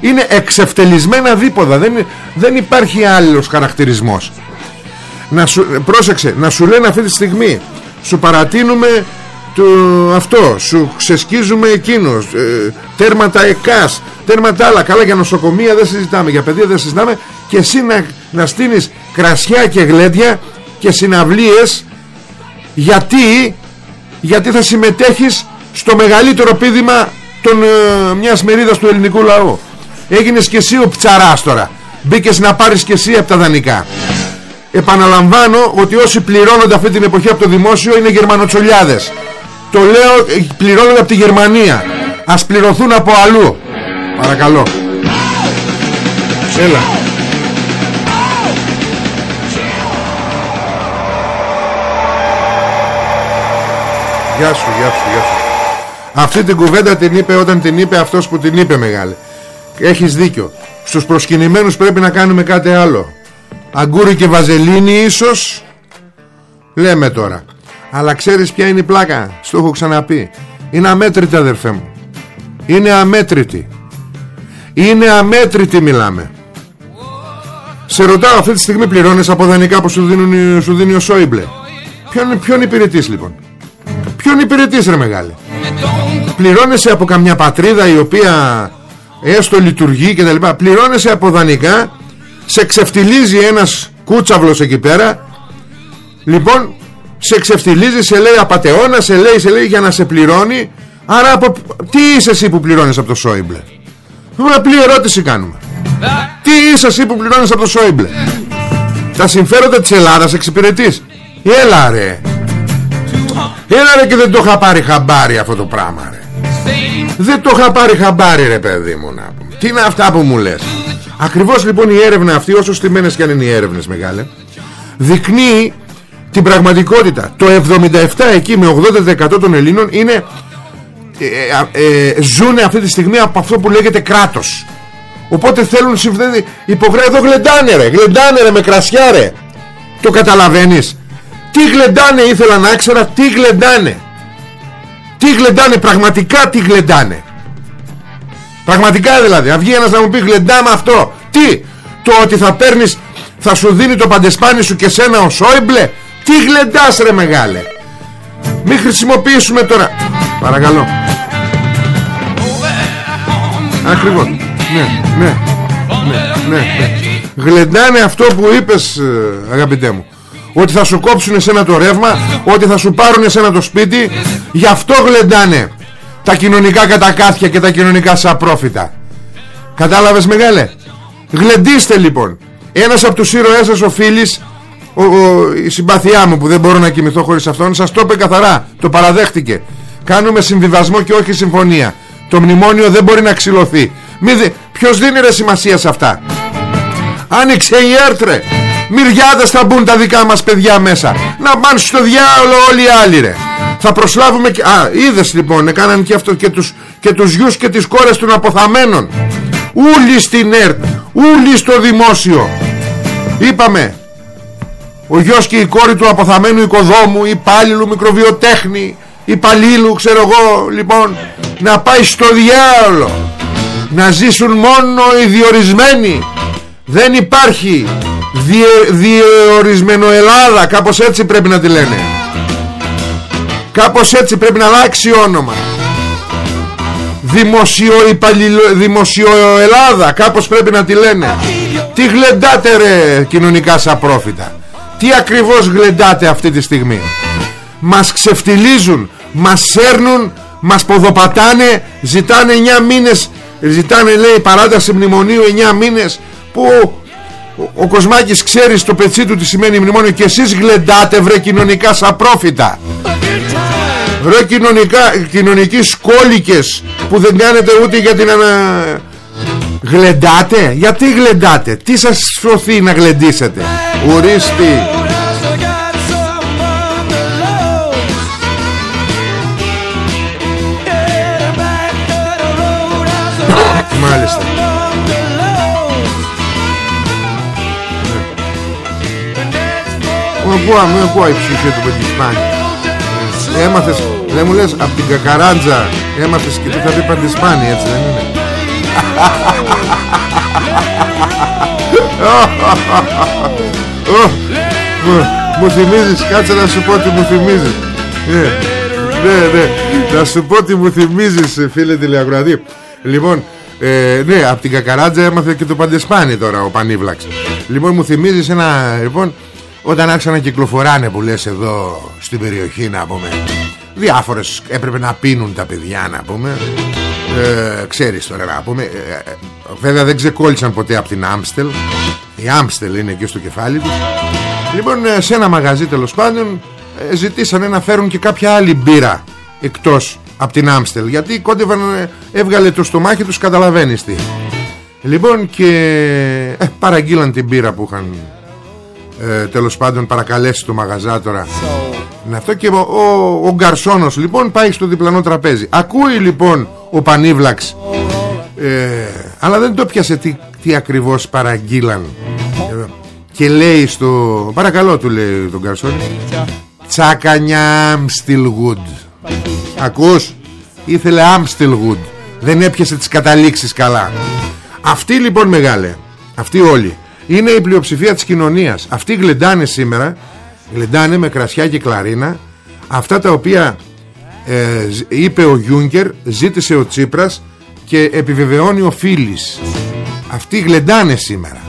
Είναι εξευτελισμένα δίποδα, δεν, δεν υπάρχει άλλος χαρακτηρισμός. Να σου, πρόσεξε, να σου λένε αυτή τη στιγμή, σου παρατείνουμε το, αυτό, σου ξεσκίζουμε εκείνος, ε, τέρματα ΕΚΑΣ, τέρματα άλλα, καλά για νοσοκομεία δεν συζητάμε, για παιδεία δεν συζητάμε και εσύ να, να στείνεις κρασιά και γλέντια και συναυλίες γιατί γιατί θα συμμετέχεις στο μεγαλύτερο πίδημα των, ε, μιας μερίδας του ελληνικού λαού. Έγινες και εσύ ο ψαράς τώρα. Μπήκες να πάρεις και εσύ από τα δανεικά. Επαναλαμβάνω ότι όσοι πληρώνονται αυτή την εποχή από το δημόσιο είναι γερμανοτσολιάδες. Το λέω ε, πληρώνονται από τη Γερμανία. Ας πληρωθούν από αλλού. Παρακαλώ. Έλα. Γεια σου, γεια σου, γεια σου. Αυτή την κουβέντα την είπε όταν την είπε αυτός που την είπε μεγάλη. Έχεις δίκιο. Στους προσκυνημένους πρέπει να κάνουμε κάτι άλλο. Αγκούρι και βαζελίνη ίσως. Λέμε τώρα. Αλλά ξέρεις ποια είναι η πλάκα; Στο έχω ξαναπεί. Είναι αμέτρητη αδερφέ μου. Είναι αμέτρητη. Είναι αμέτρητη μιλάμε. Σε ρωτάω αυτή τη στιγμή πληρώνεις από δανεικά που σου, δίνουν, σου δίνει ο Σόιμπλε. Ποιον, ποιον υπηρετείς λοιπόν; Ποιον υπηρετείς ρε μεγάλη; Πληρώνεσαι από καμιά πατρίδα η οποία έστω λειτουργεί και τα λοιπά. Πληρώνεσαι από δανεικά. Σε ξεφτιλίζει ένας κούτσαυλος εκεί πέρα. Λοιπόν σε ξεφτιλίζει, σε λέει απατεώνα, σε λέει, σε λέει για να σε πληρώνει. Άρα από... τι είσαι εσύ που πληρώνεις από το Σόιμπλε; Μια απλή ερώτηση κάνουμε. Τι είσαι εσύ που πληρώνεις από το Σόιμπλε; Τα συμφέροντα της Ελλάδας εξυπηρετείς. Έλα ρε. Έλα ρε και δεν το είχα πάρει χαμπάρι αυτό το πράγμα ρε Δεν το είχα πάρει χαμπάρι ρε παιδί μου να πούμε. Τι είναι αυτά που μου λες; Ακριβώς λοιπόν η έρευνα αυτή όσο στημένες και αν είναι οι έρευνες μεγάλε Δεικνύει την πραγματικότητα. Το 77 εκεί με 80% των Ελλήνων είναι ε, ε, ε, Ζούνε αυτή τη στιγμή από αυτό που λέγεται κράτος. Οπότε θέλουν υπογράφει εδώ γλεντάνε ρε Γλεντάνε ρε με κρασιά ρε. Το καταλαβαίνεις. Τι γλεντάνε ήθελα να έξερα Τι γλεντάνε Τι γλεντάνε πραγματικά τι γλεντάνε. Πραγματικά δηλαδή Να βγει ένας να μου πει γλεντάμε αυτό Τι Το ότι θα παίρνεις Θα σου δίνει το παντεσπάνι σου και σένα ο Σόιμπλε. Τι γλεντάς ρε μεγάλε. Μην χρησιμοποιήσουμε τώρα. Παρακαλώ. Ακριβώς. Ναι, ναι, ναι, ναι, ναι. Γλεντάνε αυτό που είπες ε, αγαπητέ μου ότι θα σου κόψουν εσένα το ρεύμα ότι θα σου πάρουν εσένα το σπίτι. Γι' αυτό γλεντάνε τα κοινωνικά κατακάθια και τα κοινωνικά σαπρόφητα κατάλαβες μεγάλε; Γλεντήστε λοιπόν. Ένας από τους ήρωές σας ο Φίλης ο, ο, η συμπαθιά μου που δεν μπορώ να κοιμηθώ χωρίς αυτόν σας το είπε καθαρά το παραδέχτηκε. Κάνουμε συμβιβασμό και όχι συμφωνία. Το μνημόνιο δεν μπορεί να ξυλωθεί. Μη ποιος δίνει ρε σημασία σε αυτά; Άνοιξε η έρτρε Μυριάδες θα μπουν τα δικά μας παιδιά μέσα. Να πάνε στο διάολο όλοι οι άλλοι ρε. Θα προσλάβουμε και... Α, είδες λοιπόν Έκαναν και αυτό και τους, και τους γιους και τις κόρες των αποθαμένων. Ούλοι στην ΕΡΤ Ούλοι στο δημόσιο. Είπαμε Ο γιος και η κόρη του αποθαμένου οικοδόμου Υπάλληλου μικροβιοτέχνη Υπαλλήλου ξέρω εγώ Λοιπόν να πάει στο διάολο. Να ζήσουν μόνο οι διορισμένοι. Δεν υπάρχει διορισμένο Ελλάδα Κάπως έτσι πρέπει να τη λένε. Κάπως έτσι πρέπει να αλλάξει όνομα. Δημοσιο, δημοσιο Ελλάδα Κάπως πρέπει να τη λένε. Τι γλεντάτε ρε κοινωνικά σαπρόφητα Τι ακριβώς γλεντάτε αυτή τη στιγμή. Μας ξεφτιλίζουν Μας σέρνουν Μας ποδοπατάνε Ζητάνε 9 μήνες Ζητάνε λέει παράταση μνημονίου 9 μήνες Που ο, ο Κοσμάκης ξέρει στο πετσί του τι σημαίνει μνημόνιο Και εσείς γλεντάτε βρε κοινωνικά σαπρόφητα Ρε κοινωνικά, κοινωνικοί σκόλικες Που δεν κάνετε ούτε για την ανα... Γλεντάτε; Γιατί γλεντάτε; Τι σας σωθεί να γλεντήσετε; Ουρίστη Μου ακούω, μου ακούω η ψυχή του Παντισπάνη Έμαθες, δεν μου λες από την Κακαράντζα Έμαθες και τι θα πει Παντισπάνη έτσι δεν είναι Μου θυμίζεις Κάτσε να σου πω τι μου θυμίζεις Ναι ναι Να σου πω τι μου θυμίζεις φίλε τηλεακροατή Λοιπόν ε, ναι, από την Κακαράτζα έμαθε και το Παντεσπάνι τώρα ο Πανίβλαξ. Λοιπόν, μου θυμίζεις ένα. Λοιπόν, όταν άρχισαν να κυκλοφοράνε που λες εδώ στην περιοχή να πούμε Διάφορες έπρεπε να πίνουν τα παιδιά να πούμε. Ε, Ξέρεις τώρα να πούμε ε, Βέβαια δεν ξεκόλλησαν ποτέ από την Άμστελ. Η Άμστελ είναι εκεί στο κεφάλι τους. Λοιπόν ε, σε ένα μαγαζί τέλος πάντων ε, Ζητήσανε να φέρουν και κάποια άλλη μπύρα Εκτός από την Άμστελ Γιατί κόντευαν ε, έβγαλε το στομάχι τους Καταλαβαίνεις τι. Λοιπόν και ε, παραγγείλαν την μπύρα που είχαν ε, τέλος πάντων παρακαλέσει το μαγαζά τώρα να αυτό και ο, ο, ο Γκαρσόνος λοιπόν πάει στο διπλανό τραπέζι. Ακούει λοιπόν ο Πανίβλαξ. Ε, αλλά δεν το πιάσε τι, τι ακριβώς παραγγείλαν. Ε, και λέει στο παρακαλώ του λέει τον Γκαρσόνη. Τσάκανια Άμστιλγουντ ακούς; Ήθελε Άμστιλγουντ δεν έπιασε τις καταλήξεις καλά. Αυτοί λοιπόν μεγάλε αυτοί όλοι είναι η πλειοψηφία της κοινωνίας. Αυτοί γλεντάνε σήμερα γλεντάνε με κρασιά και κλαρίνα. Αυτά τα οποία ε, είπε ο Γιούγκερ ζήτησε ο Τσίπρας και επιβεβαιώνει ο Φίλης. Αυτοί γλεντάνε σήμερα.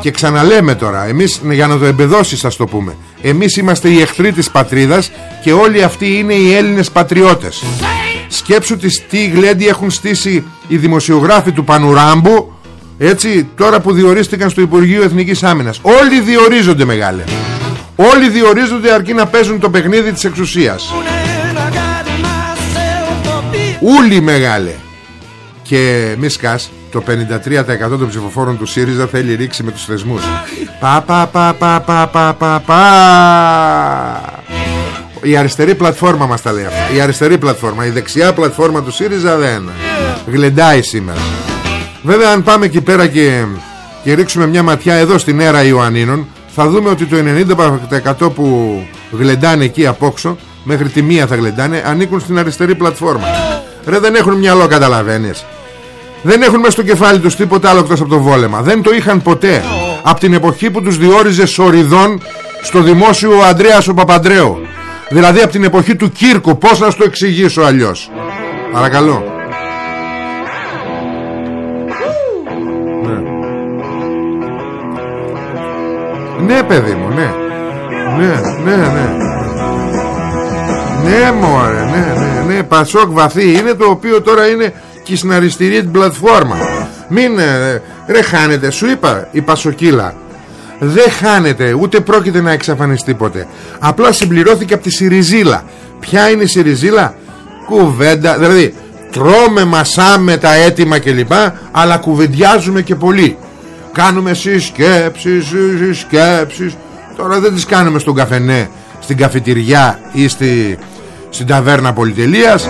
Και ξαναλέμε τώρα Εμείς για να το εμπεδώσεις θα το πούμε Εμείς είμαστε οι εχθροί της πατρίδας Και όλοι αυτοί είναι οι Έλληνες πατριώτες. Σκέψου τις τι γλέντι έχουν στήσει Οι δημοσιογράφοι του Πανουράμπου έτσι τώρα που διορίστηκαν στο Υπουργείο Εθνικής Άμυνας Όλοι διορίζονται μεγάλε. Όλοι διορίζονται αρκεί να παίζουν το παιχνίδι της εξουσίας. Ούλοι μεγάλε. Και μη σκάς Το 53% των ψηφοφόρων του ΣΥΡΙΖΑ θέλει ρίξει με τους θεσμούς. Πα πα πα πα πα πα πα πα. Η αριστερή πλατφόρμα μας τα λέει αυτά. Η αριστερή πλατφόρμα Η δεξιά πλατφόρμα του ΣΥΡΙΖΑ δεν. Γλεντάει σήμερα Βέβαια αν πάμε εκεί πέρα και, και ρίξουμε μια ματιά εδώ στην αίρα Ιωαννίνων θα δούμε ότι το 90% που γλεντάνε εκεί απόξω μέχρι τη μία θα γλεντάνε ανήκουν στην αριστερή πλατφόρμα. Ρε δεν έχουν μυαλό καταλαβαίνεις. Δεν έχουν μέσα στο κεφάλι τους τίποτα άλλο εκτός από το βόλεμα. Δεν το είχαν ποτέ. Από την εποχή που τους διόριζε σοριδών στο δημόσιο ο Ανδρέας ο Παπαντρέου. Δηλαδή από την εποχή του Κύρκου. Πώς να σου το εξηγήσω αλλιώς. Παρακαλώ. Ναι παιδί μου ναι. Ναι ναι ναι. Ναι μωρέ ναι ναι ναι. Πασόκ βαθύ είναι το οποίο τώρα είναι Και στην αριστερή την πλατφόρμα. Μην ε, ρε χάνετε. Σου είπα η Πασοκύλα. Δεν χάνεται ούτε πρόκειται να εξαφανιστεί ποτέ. Απλά συμπληρώθηκε από τη Σιριζίλα. Ποια είναι η Σιριζίλα; Κουβέντα Δηλαδή τρώμε μασάμε τα έτοιμα κλπ Αλλά κουβεντιάζουμε και πολύ Κάνουμε συσκέψεις, συσκέψεις. Τώρα δεν τις κάνουμε στον καφενέ Στην καφετηριά ή στη, στην ταβέρνα πολυτελείας.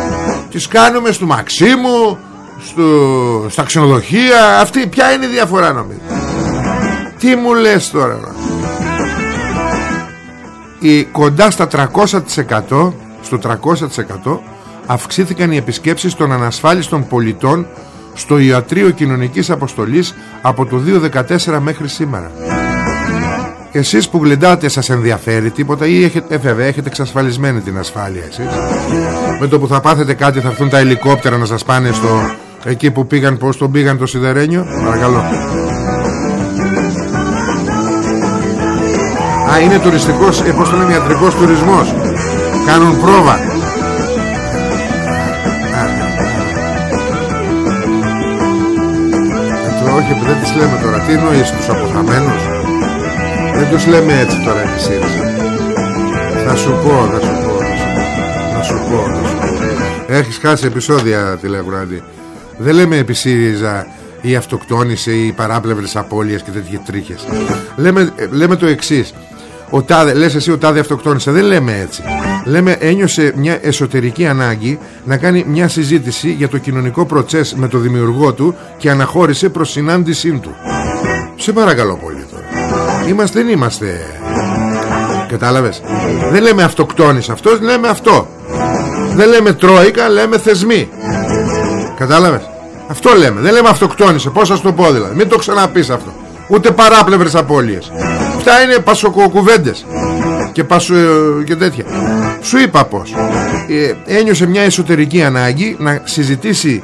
Τις κάνουμε στο Μαξίμου στο, Στα ξενοδοχεία. Αυτή ποια είναι η διαφορά νομίζω. Τι μου λες τώρα η, Κοντά στα 300% Στο 300% αυξήθηκαν οι επισκέψεις των ανασφάλιστων πολιτών στο Ιατρείο Κοινωνικής Αποστολής από το 2014 μέχρι σήμερα. Εσείς που γλεντάτε σας ενδιαφέρει τίποτα ή έχετε, ε, βέβαια, έχετε εξασφαλισμένη την ασφάλεια εσείς. Με το που θα πάθετε κάτι θα έρθουν τα ελικόπτερα να σας πάνε στο, εκεί που πήγαν, πώς τον πήγαν το σιδερένιο. Παρακαλώ. Α, είναι τουριστικός, ε, πώς το λέμε, ιατρικός. Κάνουν πρόβα. Όχι δεν τις λέμε τώρα. Τι εννοείς τους αποθαμένους; Δεν τους λέμε έτσι τώρα η ΣΥΡΙΖΑ. Θα σου πω Θα σου πω Θα σου πω, θα σου πω. Έχεις χάσει επεισόδια τηλεοκράτη Δεν λέμε επί ΣΥΡΙΖΑ η αυτοκτόνηση ή οι παράπλευρες απώλειες και τέτοιες τρίχες. Λέμε, λέμε το εξής ο τάδε, λες εσύ ο τάδε αυτοκτόνησε δεν λέμε έτσι λέμε ένιωσε μια εσωτερική ανάγκη να κάνει μια συζήτηση για το κοινωνικό προτσές με το δημιουργό του και αναχώρησε προς συνάντησή του σε παρακαλώ πολύ τώρα είμαστε δεν είμαστε κατάλαβες; Δεν λέμε αυτοκτόνησε αυτός λέμε αυτό δεν λέμε τρόικα λέμε θεσμοί κατάλαβες; Αυτό λέμε. Δεν λέμε αυτοκτόνησε. Πώς σας το πω δηλαδή. Μην το ξαναπείς αυτό. Ούτε παράπλευρες απώλειες. Αυτά είναι πασοκοκουβέντες. Και, πασο, και τέτοια. Σου είπα πως. Ε, ένιωσε μια εσωτερική ανάγκη να συζητήσει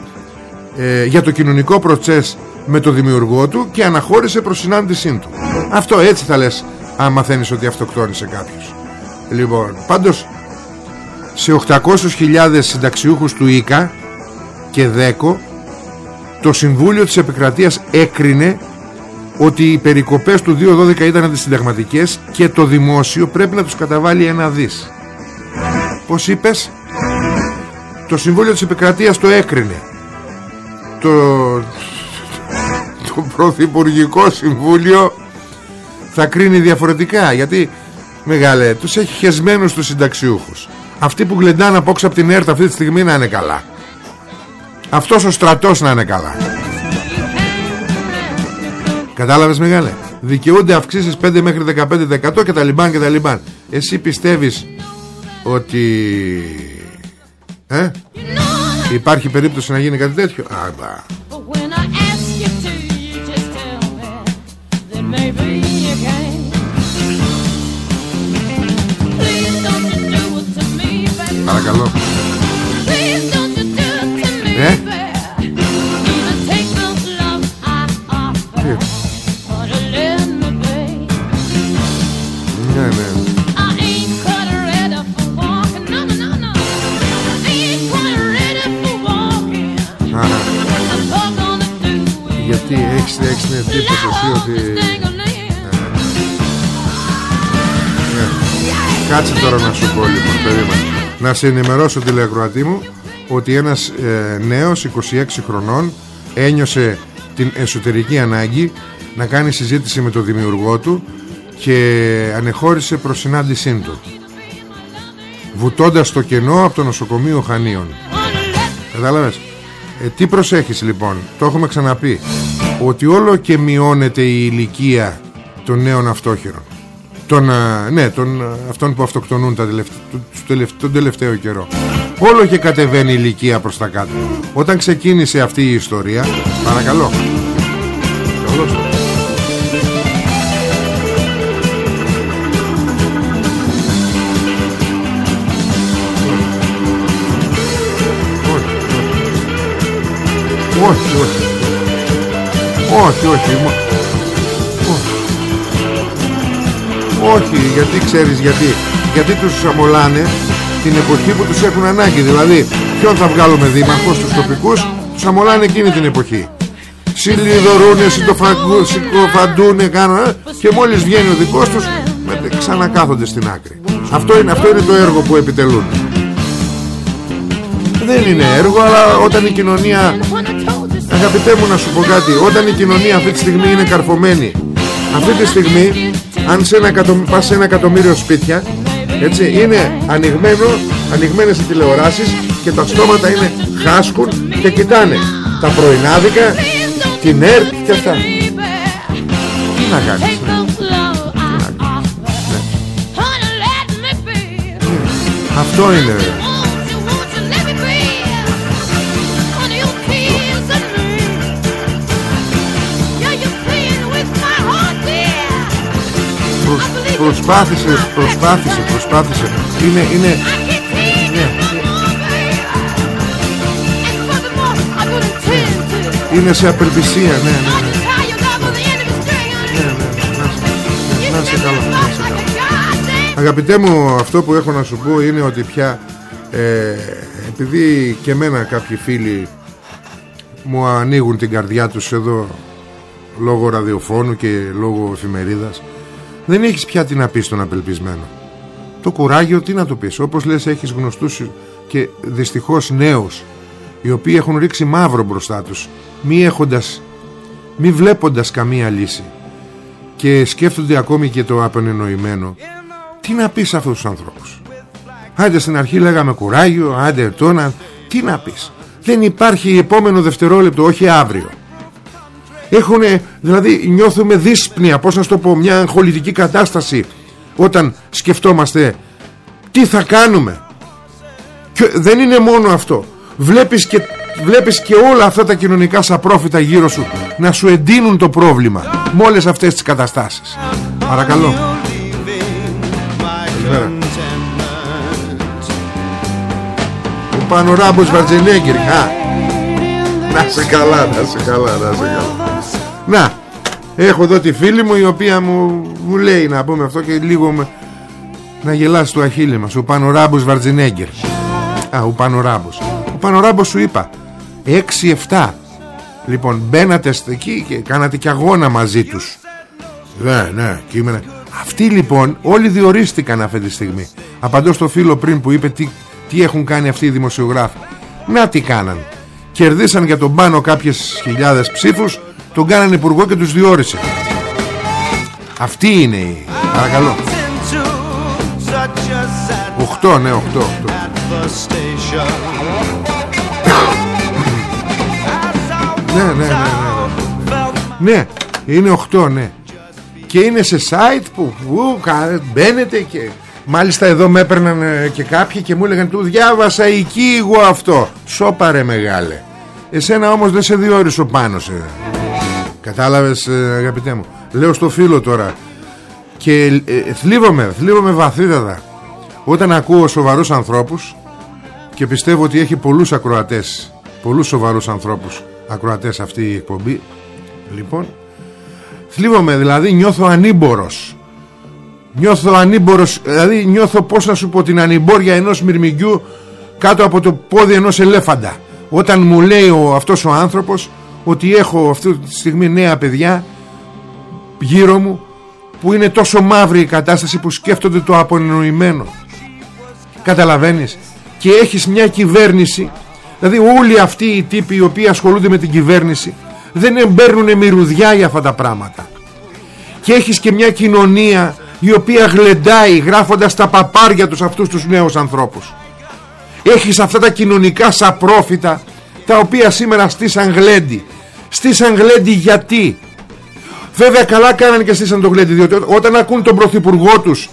ε, για το κοινωνικό προτσές με το δημιουργό του και αναχώρησε προς συνάντησή του. Αυτό έτσι θα λες αν μαθαίνεις ότι αυτοκτόνησε κάποιος. Λοιπόν, πάντως σε 800.000 συνταξιούχους του ΙΚΑ και ΔΕΚΟ το Συμβούλιο της Επικρατείας έκρινε ότι οι περικοπές του 2012 ήταν αντισυνταγματικές και το δημόσιο πρέπει να τους καταβάλει ένα δις. Πώς είπες; Το Συμβούλιο της Επικρατείας το έκρινε. Το, το Πρωθυπουργικό Συμβούλιο θα κρίνει διαφορετικά γιατί μεγάλε τους έχει χεσμένους τους συνταξιούχους. Αυτοί που γλεντάνε απόξω από την ΕΡΤ αυτή τη στιγμή να είναι καλά. Αυτός ο στρατός να είναι καλά Κατάλαβες μεγάλε Δικαιούνται αυξήσεις 5 μέχρι 15% και τα λιμπάν και τα λιμπάν. Εσύ πιστεύεις ότι ε; Υπάρχει περίπτωση να γίνει κάτι τέτοιο; Α, Παρακαλώ Γιατί έχεις, έχεις την εντύπωση ότι... Ναι. Κάτσε τώρα να σου πω λοιπόν, περίμενε. Να σε ενημερώσω τηλεακροατή μου ότι ένας ε, νέος 26 χρονών ένιωσε την εσωτερική ανάγκη να κάνει συζήτηση με τον δημιουργό του και ανεχώρησε προς συνάντησή του βουτώντας το κενό από το νοσοκομείο Χανίων κατάλαβες; Ε, τι προσέχεις λοιπόν; Το έχουμε ξαναπεί. Ότι όλο και μειώνεται η ηλικία των νέων αυτόχειρων. Των, ναι, των αυτών που αυτοκτονούν τα τον τελευταίο καιρό. Όλο και κατεβαίνει η ηλικία προς τα κάτω. Όταν ξεκίνησε αυτή η ιστορία παρακαλώ όχι όχι. Όχι όχι όχι. Γιατί ξέρεις γιατί. Γιατί τους αμολάνε την εποχή που τους έχουν ανάγκη. Δηλαδή ποιον θα βγάλουμε δήμαρχος στους τοπικούς τους αμολάνε εκείνη την εποχή. Συλλιδωρούνε, συκοφαντούνε κάνουν, ε, και μόλις βγαίνει ο δικός τους ξανακάθονται στην άκρη. Αυτό είναι, αυτό είναι το έργο που επιτελούν δεν είναι έργο αλλά όταν η κοινωνία αγαπητέ μου να σου πω κάτι. Όταν η κοινωνία αυτή τη στιγμή είναι καρφωμένη αυτή τη στιγμή αν σε ένα, πας σε ένα εκατομμύριο σπίτια έτσι είναι ανοιγμένο ανοιγμένες οι τηλεοράσεις και τα στόματα είναι χάσκουν και κοιτάνε τα πρωινάδικα την ΕΡΤ και αυτά. Τι να κάνεις ναι. αυτό είναι προσπάθησες, προσπάθησες, προσπάθησες. Είναι, είναι... Ναι. Είναι σε απελπισία, ναι, ναι, ναι. Ναι, ναι, ναι. Να σε καλά, να σε καλά. Αγαπητέ μου αυτό που έχω να σου πω είναι ότι πια ε, επειδή και εμένα κάποιοι φίλοι μου ανοίγουν την καρδιά τους εδώ λόγω ραδιοφώνου και λόγω εφημερίδας δεν έχεις πια τι να πεις στον απελπισμένο. Το κουράγιο τι να το πεις; Όπως λες έχεις γνωστούς και δυστυχώς νέους οι οποίοι έχουν ρίξει μαύρο μπροστά τους μη έχοντας μη βλέποντας καμία λύση. Και σκέφτονται ακόμη και το απενενοημένο τι να πεις σε αυτούς τους ανθρώπους; Άντε στην αρχή λέγαμε κουράγιο άντε τόνα τι να πεις; Δεν υπάρχει επόμενο δευτερόλεπτο όχι αύριο έχουν δηλαδή νιώθουμε δύσπνοια πως να στο πω μια αγχολητική κατάσταση όταν σκεφτόμαστε τι θα κάνουμε. Και δεν είναι μόνο αυτό. Βλέπεις και, βλέπεις και όλα αυτά τα κοινωνικά σαπρόφητα γύρω σου να σου εντείνουν το πρόβλημα με όλες αυτές τις καταστάσεις. Παρακαλώ. Καλημέρα. Ο Πανοράμπος Βαρτζενέγκερ Να σε καλά, να σε καλά, να σε καλά. Να, έχω εδώ τη φίλη μου η οποία μου, μου λέει να πούμε αυτό και λίγο με, να γελάσει το αχίλι μας Ο Πανοράμπος Βαρτζενέγκερ. Α, ο Πανοράμπος. Ο Πανοράμπος σου είπα 6-7 Λοιπόν μπαίνατε εκεί και κάνατε και αγώνα μαζί τους. Ναι, ναι, κείμενα Αυτοί λοιπόν όλοι διορίστηκαν αυτή τη στιγμή. Απαντώ στο φίλο πριν που είπε τι, τι έχουν κάνει αυτοί οι δημοσιογράφοι. Να τι κάναν Κερδίσαν για τον πάνω κάποιες χιλιάδες ψήφους Τον κάνανε υπουργό και τους διόρισε Αυτή είναι η... Παρακαλώ 8 ναι 8, 8. ναι, ναι, ναι, ναι, ναι. Ναι, είναι 8 ναι Και είναι σε site που ου, μπαίνετε και Μάλιστα εδώ με έπαιρναν ε, και κάποιοι και μου έλεγαν του διάβασα εκεί εγώ αυτό Σώπαρε μεγάλε. Εσένα όμως δεν σε διόρισε πάνω σε Κατάλαβες ε, αγαπητέ μου. Λέω στο φίλο τώρα. Και ε, θλίβομαι, θλίβομαι βαθύτατα. Όταν ακούω σοβαρούς ανθρώπους Και πιστεύω ότι έχει πολλούς ακροατές Πολλούς σοβαρούς ανθρώπους Ακροατές αυτή η εκπομπή Λοιπόν Θλίβομαι δηλαδή νιώθω ανήμπορος Νιώθω ανήμπορος Δηλαδή νιώθω πως να σου πω την ανημπόρια ενός μυρμηγκιού Κάτω από το πόδι ενός ελέφαντα. Όταν μου λέει ο, αυτός ο άνθρωπος Ότι έχω αυτή τη στιγμή νέα παιδιά Γύρω μου Που είναι τόσο μαύρη η κατάσταση Που σκέφτονται το απονοημένο. Καταλαβαίνεις; Και έχεις μια κυβέρνηση Δηλαδή όλοι αυτοί οι τύποι Οι οποίοι ασχολούνται με την κυβέρνηση Δεν εμπέρνουν μυρουδιά για αυτά τα πράγματα. Και έχεις και μια κοινωνία η οποία γλεντάει γράφοντας τα παπάρια τους αυτούς τους νέους ανθρώπους. Έχεις αυτά τα κοινωνικά σαπρόφητα τα οποία σήμερα στήσαν γλέντι. Στήσαν γλέντι γιατί; Βέβαια καλά κάνανε και στήσαν το γλέντι διότι όταν ακούν τον πρωθυπουργό τους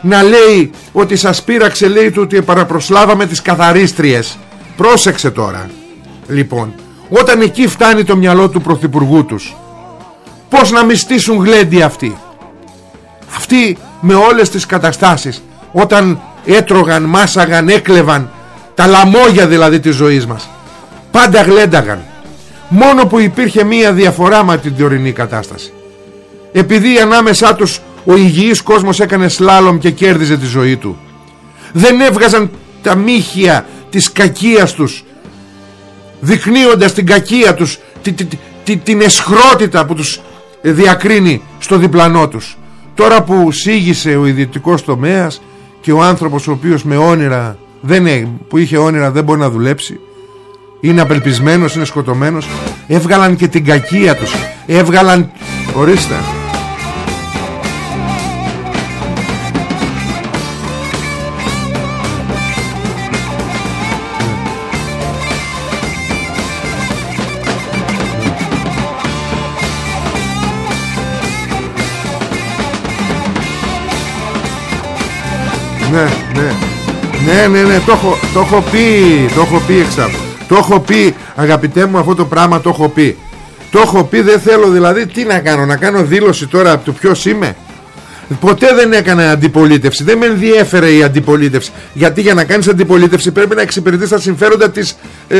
να λέει ότι σας πείραξε λέει του ότι παραπροσλάβαμε τις καθαρίστριες. Πρόσεξε τώρα. Λοιπόν όταν εκεί φτάνει το μυαλό του πρωθυπουργού τους πως να μυστήσουν γλέντι αυτοί; Αυτοί με όλες τις καταστάσεις όταν έτρωγαν, μάσαγαν, έκλεβαν τα λαμόγια δηλαδή της ζωής μας πάντα γλένταγαν. Μόνο που υπήρχε μία διαφορά με την τωρινή κατάσταση. Επειδή ανάμεσά τους ο υγιής κόσμος έκανε σλάλομ και κέρδιζε τη ζωή του δεν έβγαζαν τα μύχια της κακίας τους δεικνύοντας την κακία τους την εσχρότητα που τους διακρίνει στο διπλανό τους τώρα που σήγησε ο ιδιωτικός τομέας και ο άνθρωπος ο οποίος με όνειρα δεν, που είχε όνειρα δεν μπορεί να δουλέψει είναι απελπισμένος, είναι σκοτωμένος έβγαλαν και την κακία τους. Έβγαλαν ορίστε ναι, ναι. Ναι, ναι, ναι, το έχω, το έχω πει, το έχω πει εξάλλου. Το έχω πει, αγαπητέ μου, αυτό το πράγμα το έχω πει. Το έχω πει, δεν θέλω δηλαδή, τι να κάνω, να κάνω δήλωση τώρα από το ποιος είμαι. Ποτέ δεν έκανα αντιπολίτευση. Δεν με ενδιέφερε η αντιπολίτευση. Γιατί για να κάνεις αντιπολίτευση πρέπει να εξυπηρετείς τα συμφέροντα της, ε,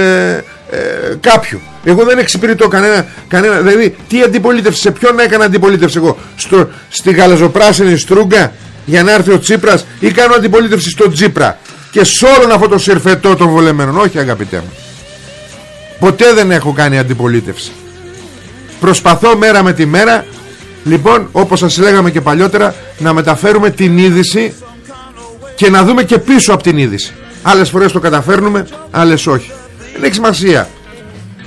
ε, κάποιου. Εγώ δεν εξυπηρετώ κανένα, κανένα. Δηλαδή, τι αντιπολίτευση, σε ποιον έκανα αντιπολίτευση εγώ, στο, στη γαλαζοπράσινη στρούγκα για να έρθει ο Τσίπρας ή κάνω αντιπολίτευση στον Τσίπρα; Και σε όλον αυτό το συρφετό των βολεμένων. Όχι, αγαπητέ μου. Ποτέ δεν έχω κάνει αντιπολίτευση. Προσπαθώ μέρα με τη μέρα, λοιπόν, όπως σας λέγαμε και παλιότερα, να μεταφέρουμε την είδηση και να δούμε και πίσω από την είδηση. Άλλες φορές το καταφέρνουμε, άλλες όχι. Δεν έχει σημασία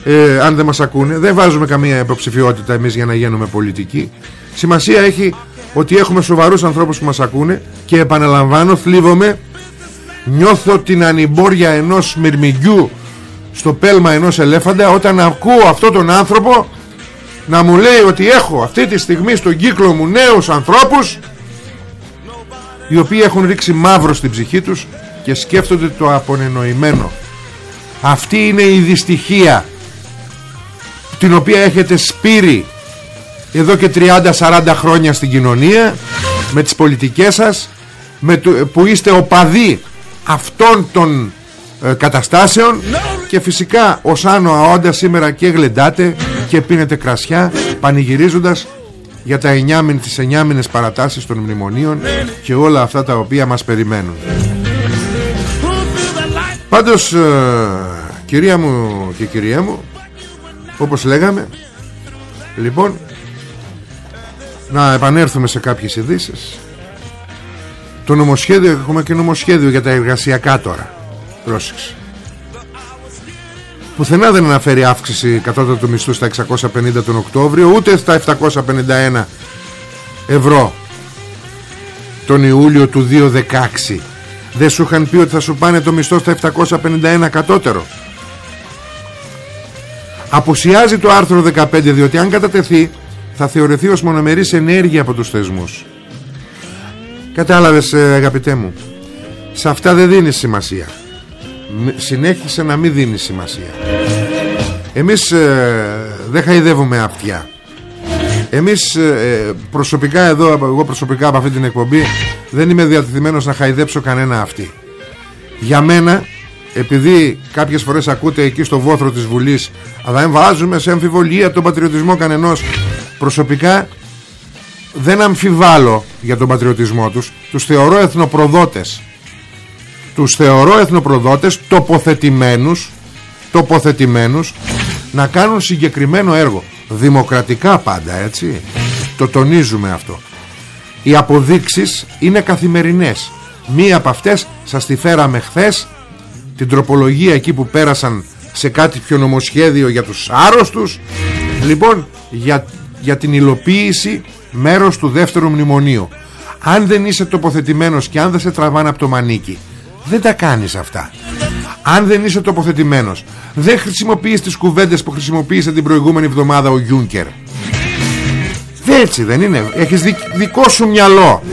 ε, αν δεν μας ακούνε. Δεν βάζουμε καμία υποψηφιότητα εμείς για να γίνουμε πολιτικοί. Σημασία έχει ότι έχουμε σοβαρούς ανθρώπους που μας ακούνε και επαναλαμβάνω, θλίβομαι, νιώθω την ανημπόρια ενός μυρμηγκιού στο πέλμα ενός ελέφαντα όταν ακούω αυτόν τον άνθρωπο να μου λέει ότι έχω αυτή τη στιγμή στον κύκλο μου νέους ανθρώπους οι οποίοι έχουν ρίξει μαύρο στην ψυχή τους και σκέφτονται το απονενοημένο αυτή είναι η δυστυχία την οποία έχετε σπείρει εδώ και 30-40 χρόνια στην κοινωνία με τις πολιτικές σας με το, που είστε οπαδοί αυτών των ε, καταστάσεων και φυσικά ως άνω αόντα σήμερα και γλεντάτε και πίνετε κρασιά πανηγυρίζοντας για τα 9 μήνες, τις 9 μήνες παρατάσεις των μνημονίων και όλα αυτά τα οποία μας περιμένουν Πάντως ε, κυρία μου και κυρία μου όπως λέγαμε λοιπόν να επανέλθουμε σε κάποιες ειδήσει. το νομοσχέδιο έχουμε και νομοσχέδιο για τα εργασιακά τώρα πρόσεξε πουθενά δεν αναφέρει αύξηση κατώτατου μισθού στα 650 τον Οκτώβριο ούτε στα 751 ευρώ τον Ιούλιο του 2016 δεν σου είχαν πει ότι θα σου πάνε το μισθό στα 751 κατώτερο Αποσιάζει το άρθρο 15 διότι αν κατατεθεί θα θεωρηθεί ως μονομερής ενέργεια από τους θεσμούς. Κατάλαβες ε, αγαπητέ μου. Σε αυτά δεν δίνεις σημασία. Συνέχισε να μην δίνεις σημασία. Εμείς ε, δεν χαϊδεύουμε αυτιά. Εμείς ε, προσωπικά εδώ, εγώ προσωπικά από αυτή την εκπομπή δεν είμαι διατεθειμένος να χαϊδέψω κανένα αυτή. Για μένα επειδή κάποιες φορές ακούτε εκεί στο βόθρο της Βουλής αλλά δεν βάζουμε σε αμφιβολία τον πατριωτισμό κανενός προσωπικά δεν αμφιβάλλω για τον πατριωτισμό τους. Τους θεωρώ εθνοπροδότες. Τους θεωρώ εθνοπροδότες τοποθετημένους τοποθετημένους να κάνουν συγκεκριμένο έργο. Δημοκρατικά πάντα έτσι. Το τονίζουμε αυτό οι αποδείξεις είναι καθημερινές. Μία από αυτές σας τη φέραμε χθες την τροπολογία εκεί που πέρασαν σε κάτι πιο νομοσχέδιο για τους άρρωστους. Λοιπόν για, για την υλοποίηση μέρος του δεύτερου μνημονίου. Αν δεν είσαι τοποθετημένος και αν δεν σε τραβάνε από το μανίκι δεν τα κάνεις αυτά. Αν δεν είσαι τοποθετημένος δεν χρησιμοποιείς τις κουβέντες που χρησιμοποίησε την προηγούμενη εβδομάδα ο Γιούνκερ έτσι δεν είναι. Έχεις δικό σου μυαλό.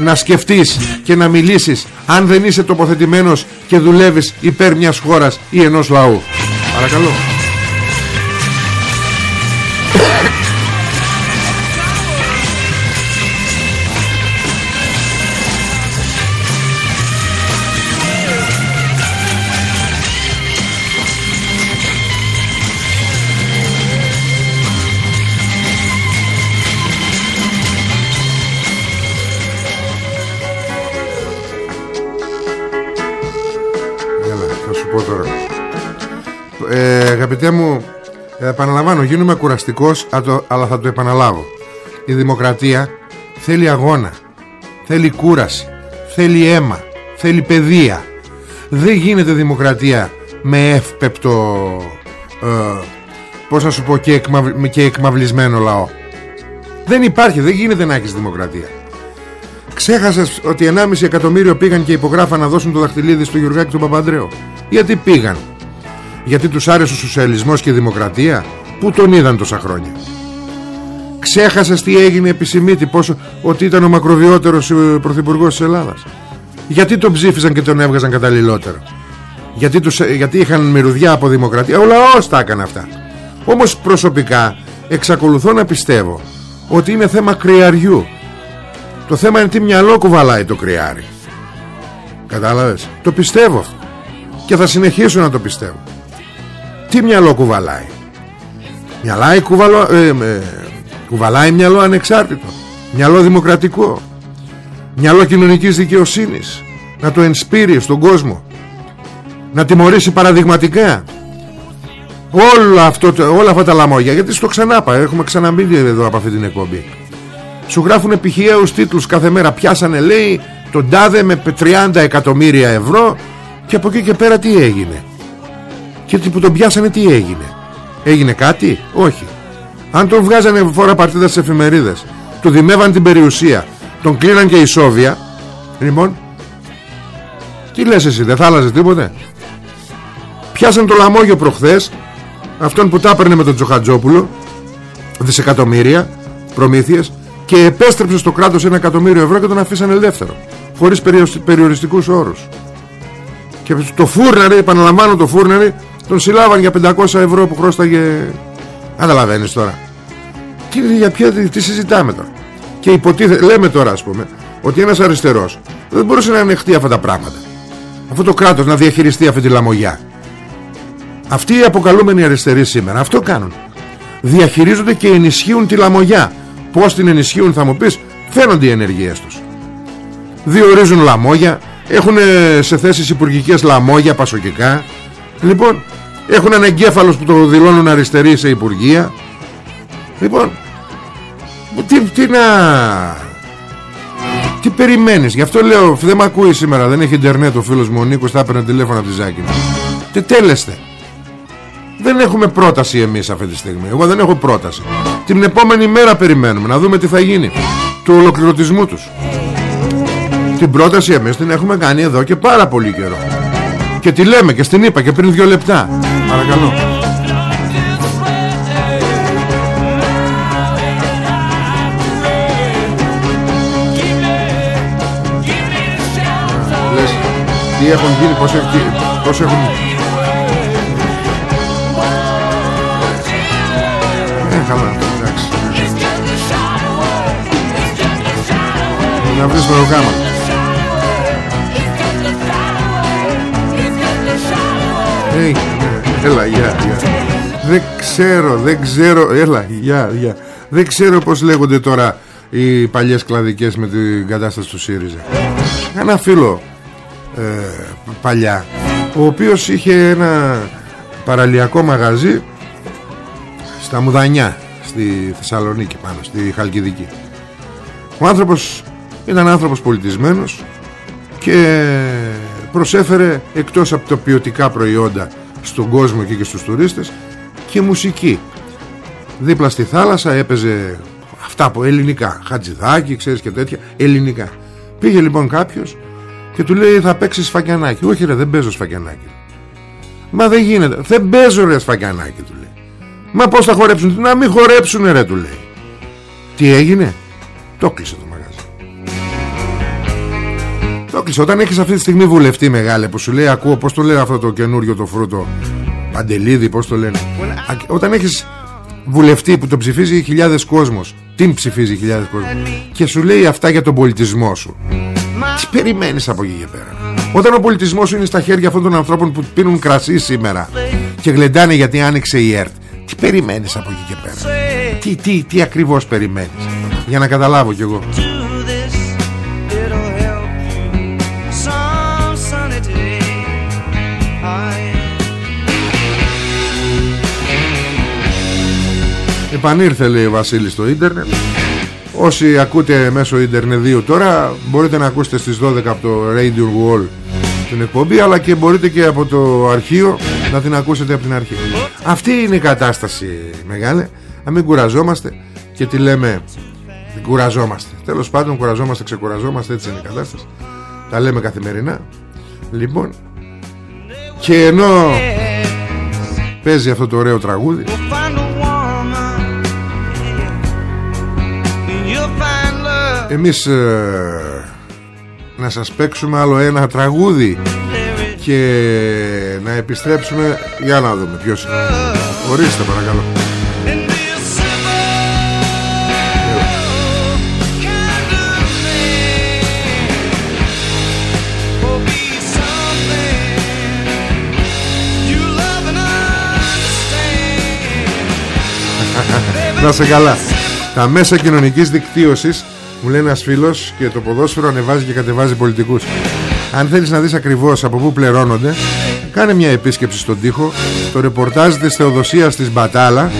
Να σκεφτείς και να μιλήσεις αν δεν είσαι τοποθετημένος και δουλεύεις υπέρ μιας χώρας ή ενός λαού. Παρακαλώ επαναλαμβάνω γίνομαι κουραστικός αλλά θα το επαναλάβω. Η δημοκρατία θέλει αγώνα θέλει κούραση θέλει αίμα θέλει παιδεία. Δεν γίνεται δημοκρατία με εύπεπτο ε, πώς να σου πω και, και εκμαυλισμένο λαό. Δεν υπάρχει δεν γίνεται να έχεις δημοκρατία. Ξέχασες ότι 1,5 εκατομμύριο πήγαν και υπογράφαν να δώσουν το δαχτυλίδι στο Γιουργάκη του Παπαντρέου Γιατί πήγαν; Γιατί τους άρεσε ο σοσιαλισμός και η δημοκρατία; Πού τον είδαν τόσα χρόνια; Ξέχασες τι έγινε επισημήτη πόσο, Ότι ήταν ο μακροβιότερος ε, πρωθυπουργός της Ελλάδας; Γιατί τον ψήφισαν και τον έβγαζαν καταλληλότερο; Γιατί, τους, ε, γιατί είχαν μυρουδιά από δημοκρατία; Ο λαός τα έκανε αυτά. Όμως προσωπικά εξακολουθώ να πιστεύω Ότι είναι θέμα κρυαριού. Το θέμα είναι τι μυαλό κουβαλάει το κρυάρι. Κατάλαβες; Το πιστεύω αυτό. Και θα συνεχίσω να το πιστεύω Τι μυαλό κουβαλάει; Μυαλάει κουβαλό, ε, ε, Κουβαλάει μυαλό ανεξάρτητο. Μυαλό δημοκρατικό. Μυαλό κοινωνικής δικαιοσύνης. Να το ενσπείρει στον κόσμο. Να τιμωρήσει παραδειγματικά. Όλα, αυτό, όλα αυτά τα λαμόγια Γιατί στο ξανάπα Έχουμε ξαναμπεί εδώ από αυτή την εκπομπή. Σου γράφουν επιχειαίους τίτλους κάθε μέρα. Πιάσανε λέει τον τάδε με 30 εκατομμύρια ευρώ Και από εκεί και πέρα τι έγινε Και που τον πιάσανε τι έγινε; Έγινε κάτι; Όχι. Αν τον βγάζανε φορά παρτίδα στις εφημερίδες Του δημεύαν την περιουσία Τον κλείναν και η Σόβια. Λοιπόν Τι λες εσύ δεν θα άλλαζες τίποτε; Πιάσαν το λαμόγιο προχθές Αυτόν που τα έπαιρνε με τον Τζοχατζόπουλο Δισεκατομμύρια Προμήθειες Και επέστρεψε στο κράτος ένα εκατομμύριο ευρώ Και τον αφήσαν ελεύθερο Χωρίς περιοριστικούς όρους. Και το φούρναρι Επαναλαμβάνω το φούρναρι Τον συλλάβαν για 500 ευρώ που χρώσταγε Καταλαβαίνεις τώρα τι, για ποια, τι συζητάμε τώρα Και υποτίθεται, λέμε τώρα ας πούμε Ότι ένας αριστερός δεν μπορούσε να ανεχτεί αυτά τα πράγματα Αυτό το κράτος να διαχειριστεί αυτή τη λαμογιά αυτοί οι αποκαλούμενοι αριστεροί σήμερα αυτό κάνουν. Διαχειρίζονται και ενισχύουν τη λαμογιά. Πώς την ενισχύουν θα μου πεις, φαίνονται οι ενεργείες τους. Διορίζουν λαμόγια, έχουν σε θέσεις υπουργικές λαμόγια πασοκικά. Λοιπόν, έχουν ανεγκέφαλος που το δηλώνουν αριστεροί σε υπουργεία. Λοιπόν, τι, τι να... Τι περιμένεις; Γι' αυτό λέω δεν με ακούει σήμερα Δεν έχει ιντερνετ ο φίλος μου ο Νίκος Θα έπαιρνε τηλέφωνο από τη Ζάκη Τι τέλεστε. Δεν έχουμε πρόταση εμείς αυτή τη στιγμή. Εγώ δεν έχω πρόταση. Την επόμενη μέρα περιμένουμε να δούμε τι θα γίνει. Του ολοκληρωτισμού τους. Την πρόταση εμείς την έχουμε κάνει εδώ και πάρα πολύ καιρό. Και τη λέμε και στην είπα και πριν δύο λεπτά Παρακαλώ. Λες, τι έχουν γίνει, πώς, πώς έχουν να βρεις προγράμμα hey, Έλα γεια, γεια. Δεν ξέρω Δεν ξέρω Έλα γεια, γεια. Δεν ξέρω πως λέγονται τώρα Οι παλιές κλαδικές με την κατάσταση του ΣΥΡΙΖΑ. Ένα φίλο ε, Παλιά Ο οποίος είχε ένα Παραλιακό μαγαζί Στα Μουδανιά Στη Θεσσαλονίκη πάνω Στη Χαλκιδική. Ο άνθρωπος ήταν άνθρωπος πολιτισμένος και προσέφερε εκτός από τα ποιοτικά προϊόντα στον κόσμο και, και στους τουρίστες και μουσική. Δίπλα στη θάλασσα έπαιζε αυτά από ελληνικά. Χατζηδάκι ξέρεις και τέτοια ελληνικά. Πήγε λοιπόν κάποιος και του λέει θα παίξεις σφακιανάκι όχι ρε δεν παίζω σφακιανάκι μα δεν γίνεται δεν παίζω ρε σφακιανάκι του λέει. Μα πως θα χορέψουν να μην χορέψουν ρε του λέει. Τι έγινε. Το κλείσε το το κλείσε. Όταν έχεις αυτή τη στιγμή βουλευτή μεγάλη που σου λέει ακούω πώς το λέει αυτό το καινούριο το φρούτο Παντελίδη πώς το λένε Όταν έχεις βουλευτή που το ψηφίζει χιλιάδες κόσμος Την ψηφίζει χιλιάδες κόσμος Και σου λέει αυτά για τον πολιτισμό σου Τι περιμένεις από εκεί και πέρα; Όταν ο πολιτισμός σου είναι στα χέρια αυτών των ανθρώπων που πίνουν κρασί σήμερα Και γλεντάνε γιατί άνοιξε η ΕΡΤ Τι περιμένεις από εκεί και πέρα; Τι, τι, τι ακριβώς περιμένεις; Για να καταλάβω κι εγώ Επανήρθε λέει ο Βασίλης στο ίντερνετ. Όσοι ακούτε μέσω ίντερνετ τώρα Μπορείτε να ακούσετε στις 12 από το Radio Wall Την εκπομπή Αλλά και μπορείτε και από το αρχείο Να την ακούσετε από την αρχή. Αυτή είναι η κατάσταση μεγάλη Να μην κουραζόμαστε Και τι λέμε Κουραζόμαστε. Τέλος πάντων κουραζόμαστε ξεκουραζόμαστε Έτσι είναι η κατάσταση. Τα λέμε καθημερινά. Λοιπόν Και ενώ Παίζει αυτό το ωραίο τραγούδι Εμείς ε, να σας παίξουμε άλλο ένα τραγούδι και να επιστρέψουμε. Για να δούμε ποιος ορίστε παρακαλώ. Να σε καλά. Τα μέσα κοινωνικής δικτύωσης μου λέει ένας φίλος Και το ποδόσφαιρο ανεβάζει και κατεβάζει πολιτικούς. Αν θέλεις να δεις ακριβώς από πού πληρώνονται Κάνε μια επίσκεψη στον τοίχο. Το ρεπορτάζ της Θεοδοσίας της Μπατάλα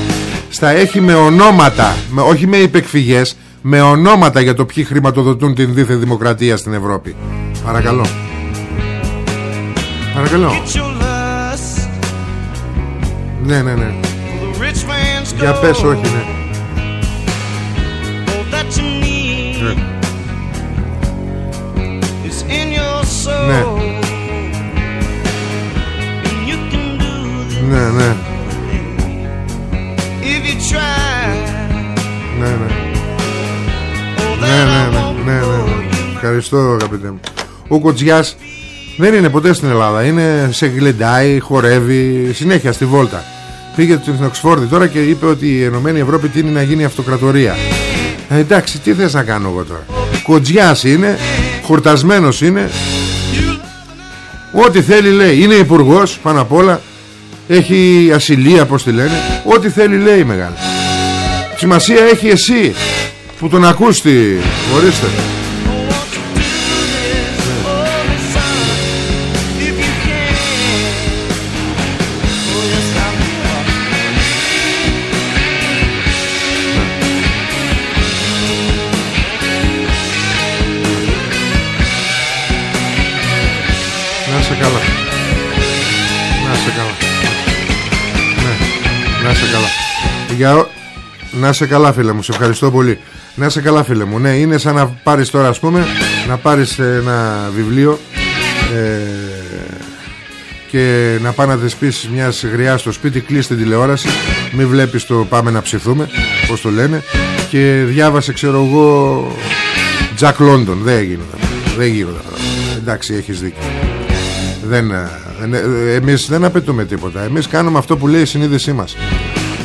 Στα έχει με ονόματα με, Όχι με υπεκφυγές Με ονόματα για το ποιοι χρηματοδοτούν την δίθε δημοκρατία στην Ευρώπη. Παρακαλώ. Παρακαλώ. Ναι ναι ναι. Για πες όχι ναι Ναι. Ναι Ναι. Ναι Ναι ναι. Ναι ναι ναι ναι ναι. Ευχαριστώ αγαπητέ μου. Ο Κοτζιάς δεν είναι ποτέ στην Ελλάδα. Είναι σε γλεντάει, χορεύει Συνέχεια στη βόλτα. Πήγε στην Οξφόρδη τώρα και είπε ότι η Ενωμένη Ευρώπη τίνει να γίνει αυτοκρατορία. Ε, Εντάξει τι θες να κάνω εγώ τώρα. Κοτζιάς είναι Χορτασμένος είναι Ό,τι θέλει λέει. Είναι υπουργός πάνω απ' όλα. Έχει ασυλία πως τη λένε. Ό,τι θέλει λέει μεγάλη. Σημασία έχει εσύ Που τον ακούς τη Ορίστε καλά. Να σε καλά. Ναι Να σε καλά. Για... ο- Να σε καλά φίλε μου Σε ευχαριστώ πολύ. Να σε καλά φίλε μου. Ναι είναι σαν να πάρεις τώρα ας πούμε Να πάρεις ένα βιβλίο ε, και να πάει να δεσπίσεις μιας γριάς στο σπίτι κλείς την τηλεόραση μην βλέπεις το πάμε να ψηθούμε πως το λένε και διάβασε ξέρω εγώ Τζακ Λόντον δεν γίνονται αυτά. δεν γίνονται αυτά. εντάξει έχεις δίκιο δεν, ε, δεν, ε, εμείς δεν απαιτούμε τίποτα. Εμείς κάνουμε αυτό που λέει η συνείδησή μας.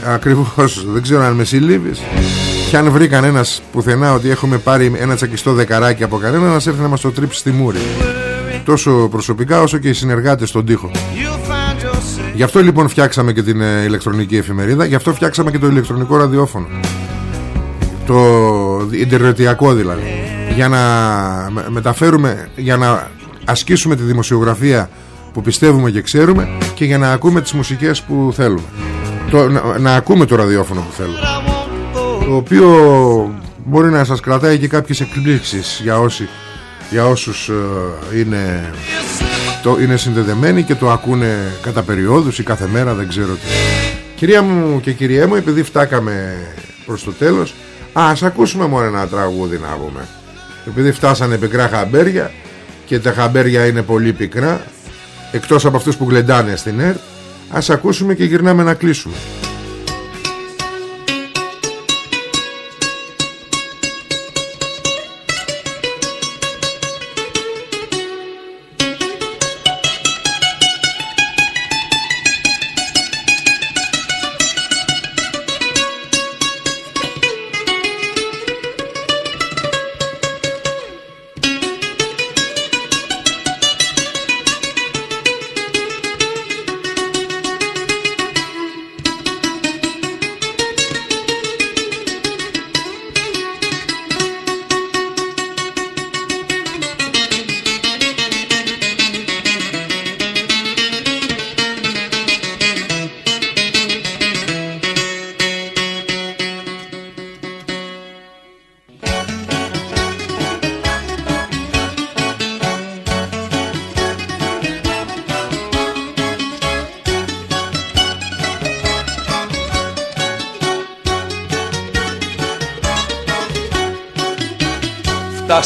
Ακριβώς. Δεν ξέρω αν με συλλήβεις και αν βρει κανένας πουθενά ότι έχουμε πάρει ένα τσακιστό δεκαράκι από κανένα να έρθει να μας το τρίψει στη μούρη. Τόσο προσωπικά όσο και οι συνεργάτες στον τοίχο. Γι' αυτό λοιπόν φτιάξαμε και την ε, ηλεκτρονική εφημερίδα. Γι' αυτό φτιάξαμε και το ηλεκτρονικό ραδιόφωνο. Το ιντερνετιακό δηλαδή. Για να με- μεταφέρουμε Για να ασκήσουμε τη δημοσιογραφία Που πιστεύουμε και ξέρουμε Και για να ακούμε τις μουσικές που θέλουμε. Το, να, να ακούμε το ραδιόφωνο που θέλουμε. Το οποίο μπορεί να σας κρατάει και κάποιες εκπλήξεις Για όσοι για όσους ε, είναι, το, είναι συνδεδεμένοι και το ακούνε κατά περιόδους ή κάθε μέρα δεν ξέρω τι. Κυρία μου και κυρία μου επειδή φτάκαμε προς το τέλος Α, ας ακούσουμε μόνο ένα τραγούδι να πούμε. Επειδή φτάσανε πικρά χαμπέρια Και τα χαμπέρια είναι πολύ πικρά Εκτός από αυτούς που γλεντάνε στην ΕΡΤ Ας ακούσουμε και γυρνάμε να κλείσουμε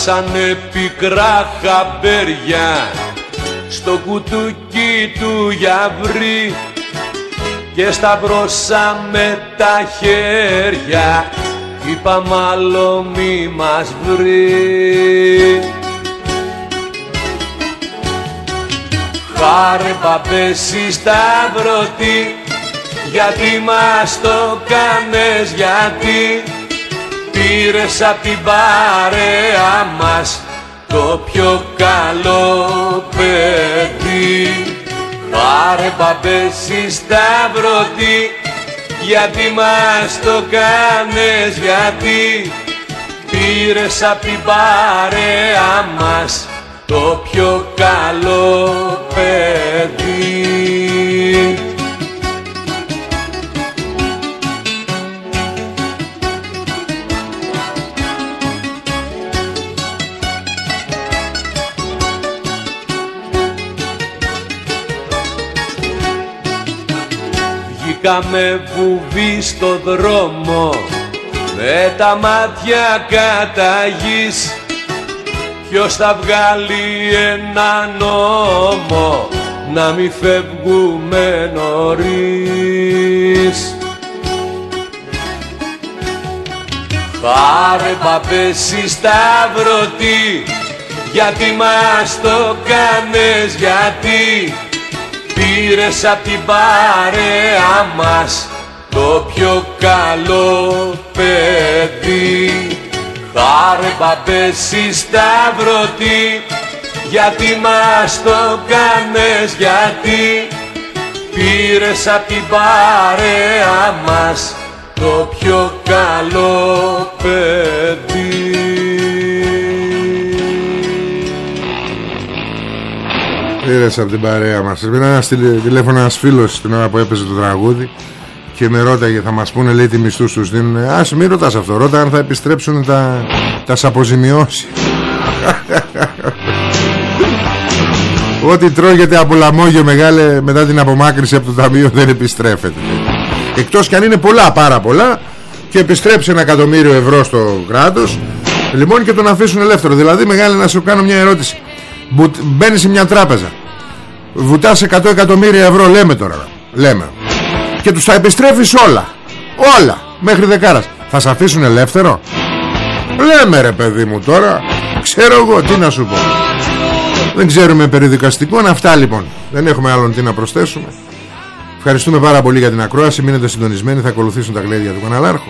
Φτάσανε πικρά χαμπέρια. Στο κουτούκι του γιαυρί και σταυρώσαμε τα χέρια. Είπα μάλλον μη μας βρει. Χάρε παπέσει σταυρωτή γιατί μας το κάνες γιατί πήρες απ' την παρέα μας το πιο καλό παιδί. Πάρε παπέσει σταυρωτή γιατί μας το κάνες γιατί πήρες απ' την παρέα μας το πιο καλό παιδί Βγήκαμε βουβή στο δρόμο με τα μάτια καταγής. Ποιος θα βγάλει ένα νόμο να μη φεύγουμε νωρίς; Πάρε παπέση σταυρωτή γιατί μας το κάνες γιατί; Πήρες απ' την παρέα μας το πιο καλό παιδί. Χάρε παπέση σταυρωτή γιατί μας το κάνες γιατί πήρες απ' την παρέα μας το πιο καλό παιδί Πήρες από την παρέα μας. Πήρε ένα τηλέφωνο ένας φίλος την ώρα που έπαιζε το τραγούδι και με ρώταγε θα μας πούνε λέει τι μισθούς τους δίνουν. Ας μην ρωτάς αυτό Ρώτα αν θα επιστρέψουν τα, τα σαποζημιώσει. [laughs] Ό,τι τρώγεται από λαμόγιο μεγάλε μετά την απομάκρυση από το ταμείο δεν επιστρέφεται. Εκτός κι αν είναι πολλά πάρα πολλά και επιστρέψει ένα εκατομμύριο ευρώ στο κράτος Λοιπόν και τον αφήσουν ελεύθερο. Δηλαδή μεγάλε να σου κάνω μια ερώτηση Μπαίνεις σε μια τράπεζα. Βουτάς 100 εκατομμύρια ευρώ λέμε τώρα Λέμε. Και τους θα επιστρέφεις όλα. Όλα. Μέχρι δεκάρας. Θα σε αφήσουν ελεύθερο; Λέμε ρε παιδί μου τώρα. Ξέρω εγώ τι να σου πω. Δεν ξέρουμε περιδικαστικό Αυτά λοιπόν. Δεν έχουμε άλλον τι να προσθέσουμε. Ευχαριστούμε πάρα πολύ για την ακρόαση. Μείνετε συντονισμένοι. Θα ακολουθήσουν τα γλέδια του καναλάρχου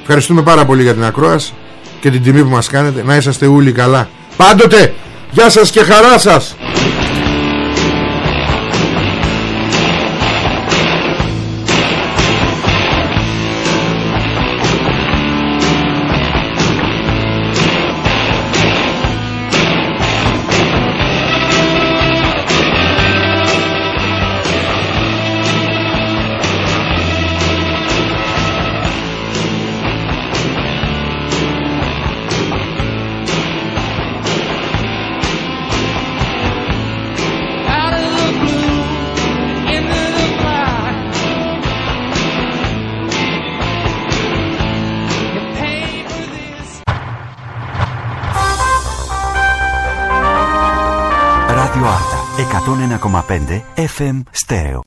Ευχαριστούμε πάρα πολύ για την ακρόαση Και την τιμή που μας κάνετε. Να είσαστε όλοι καλά. Πάντοτε Γεια σας και χαρά σας FM Stereo.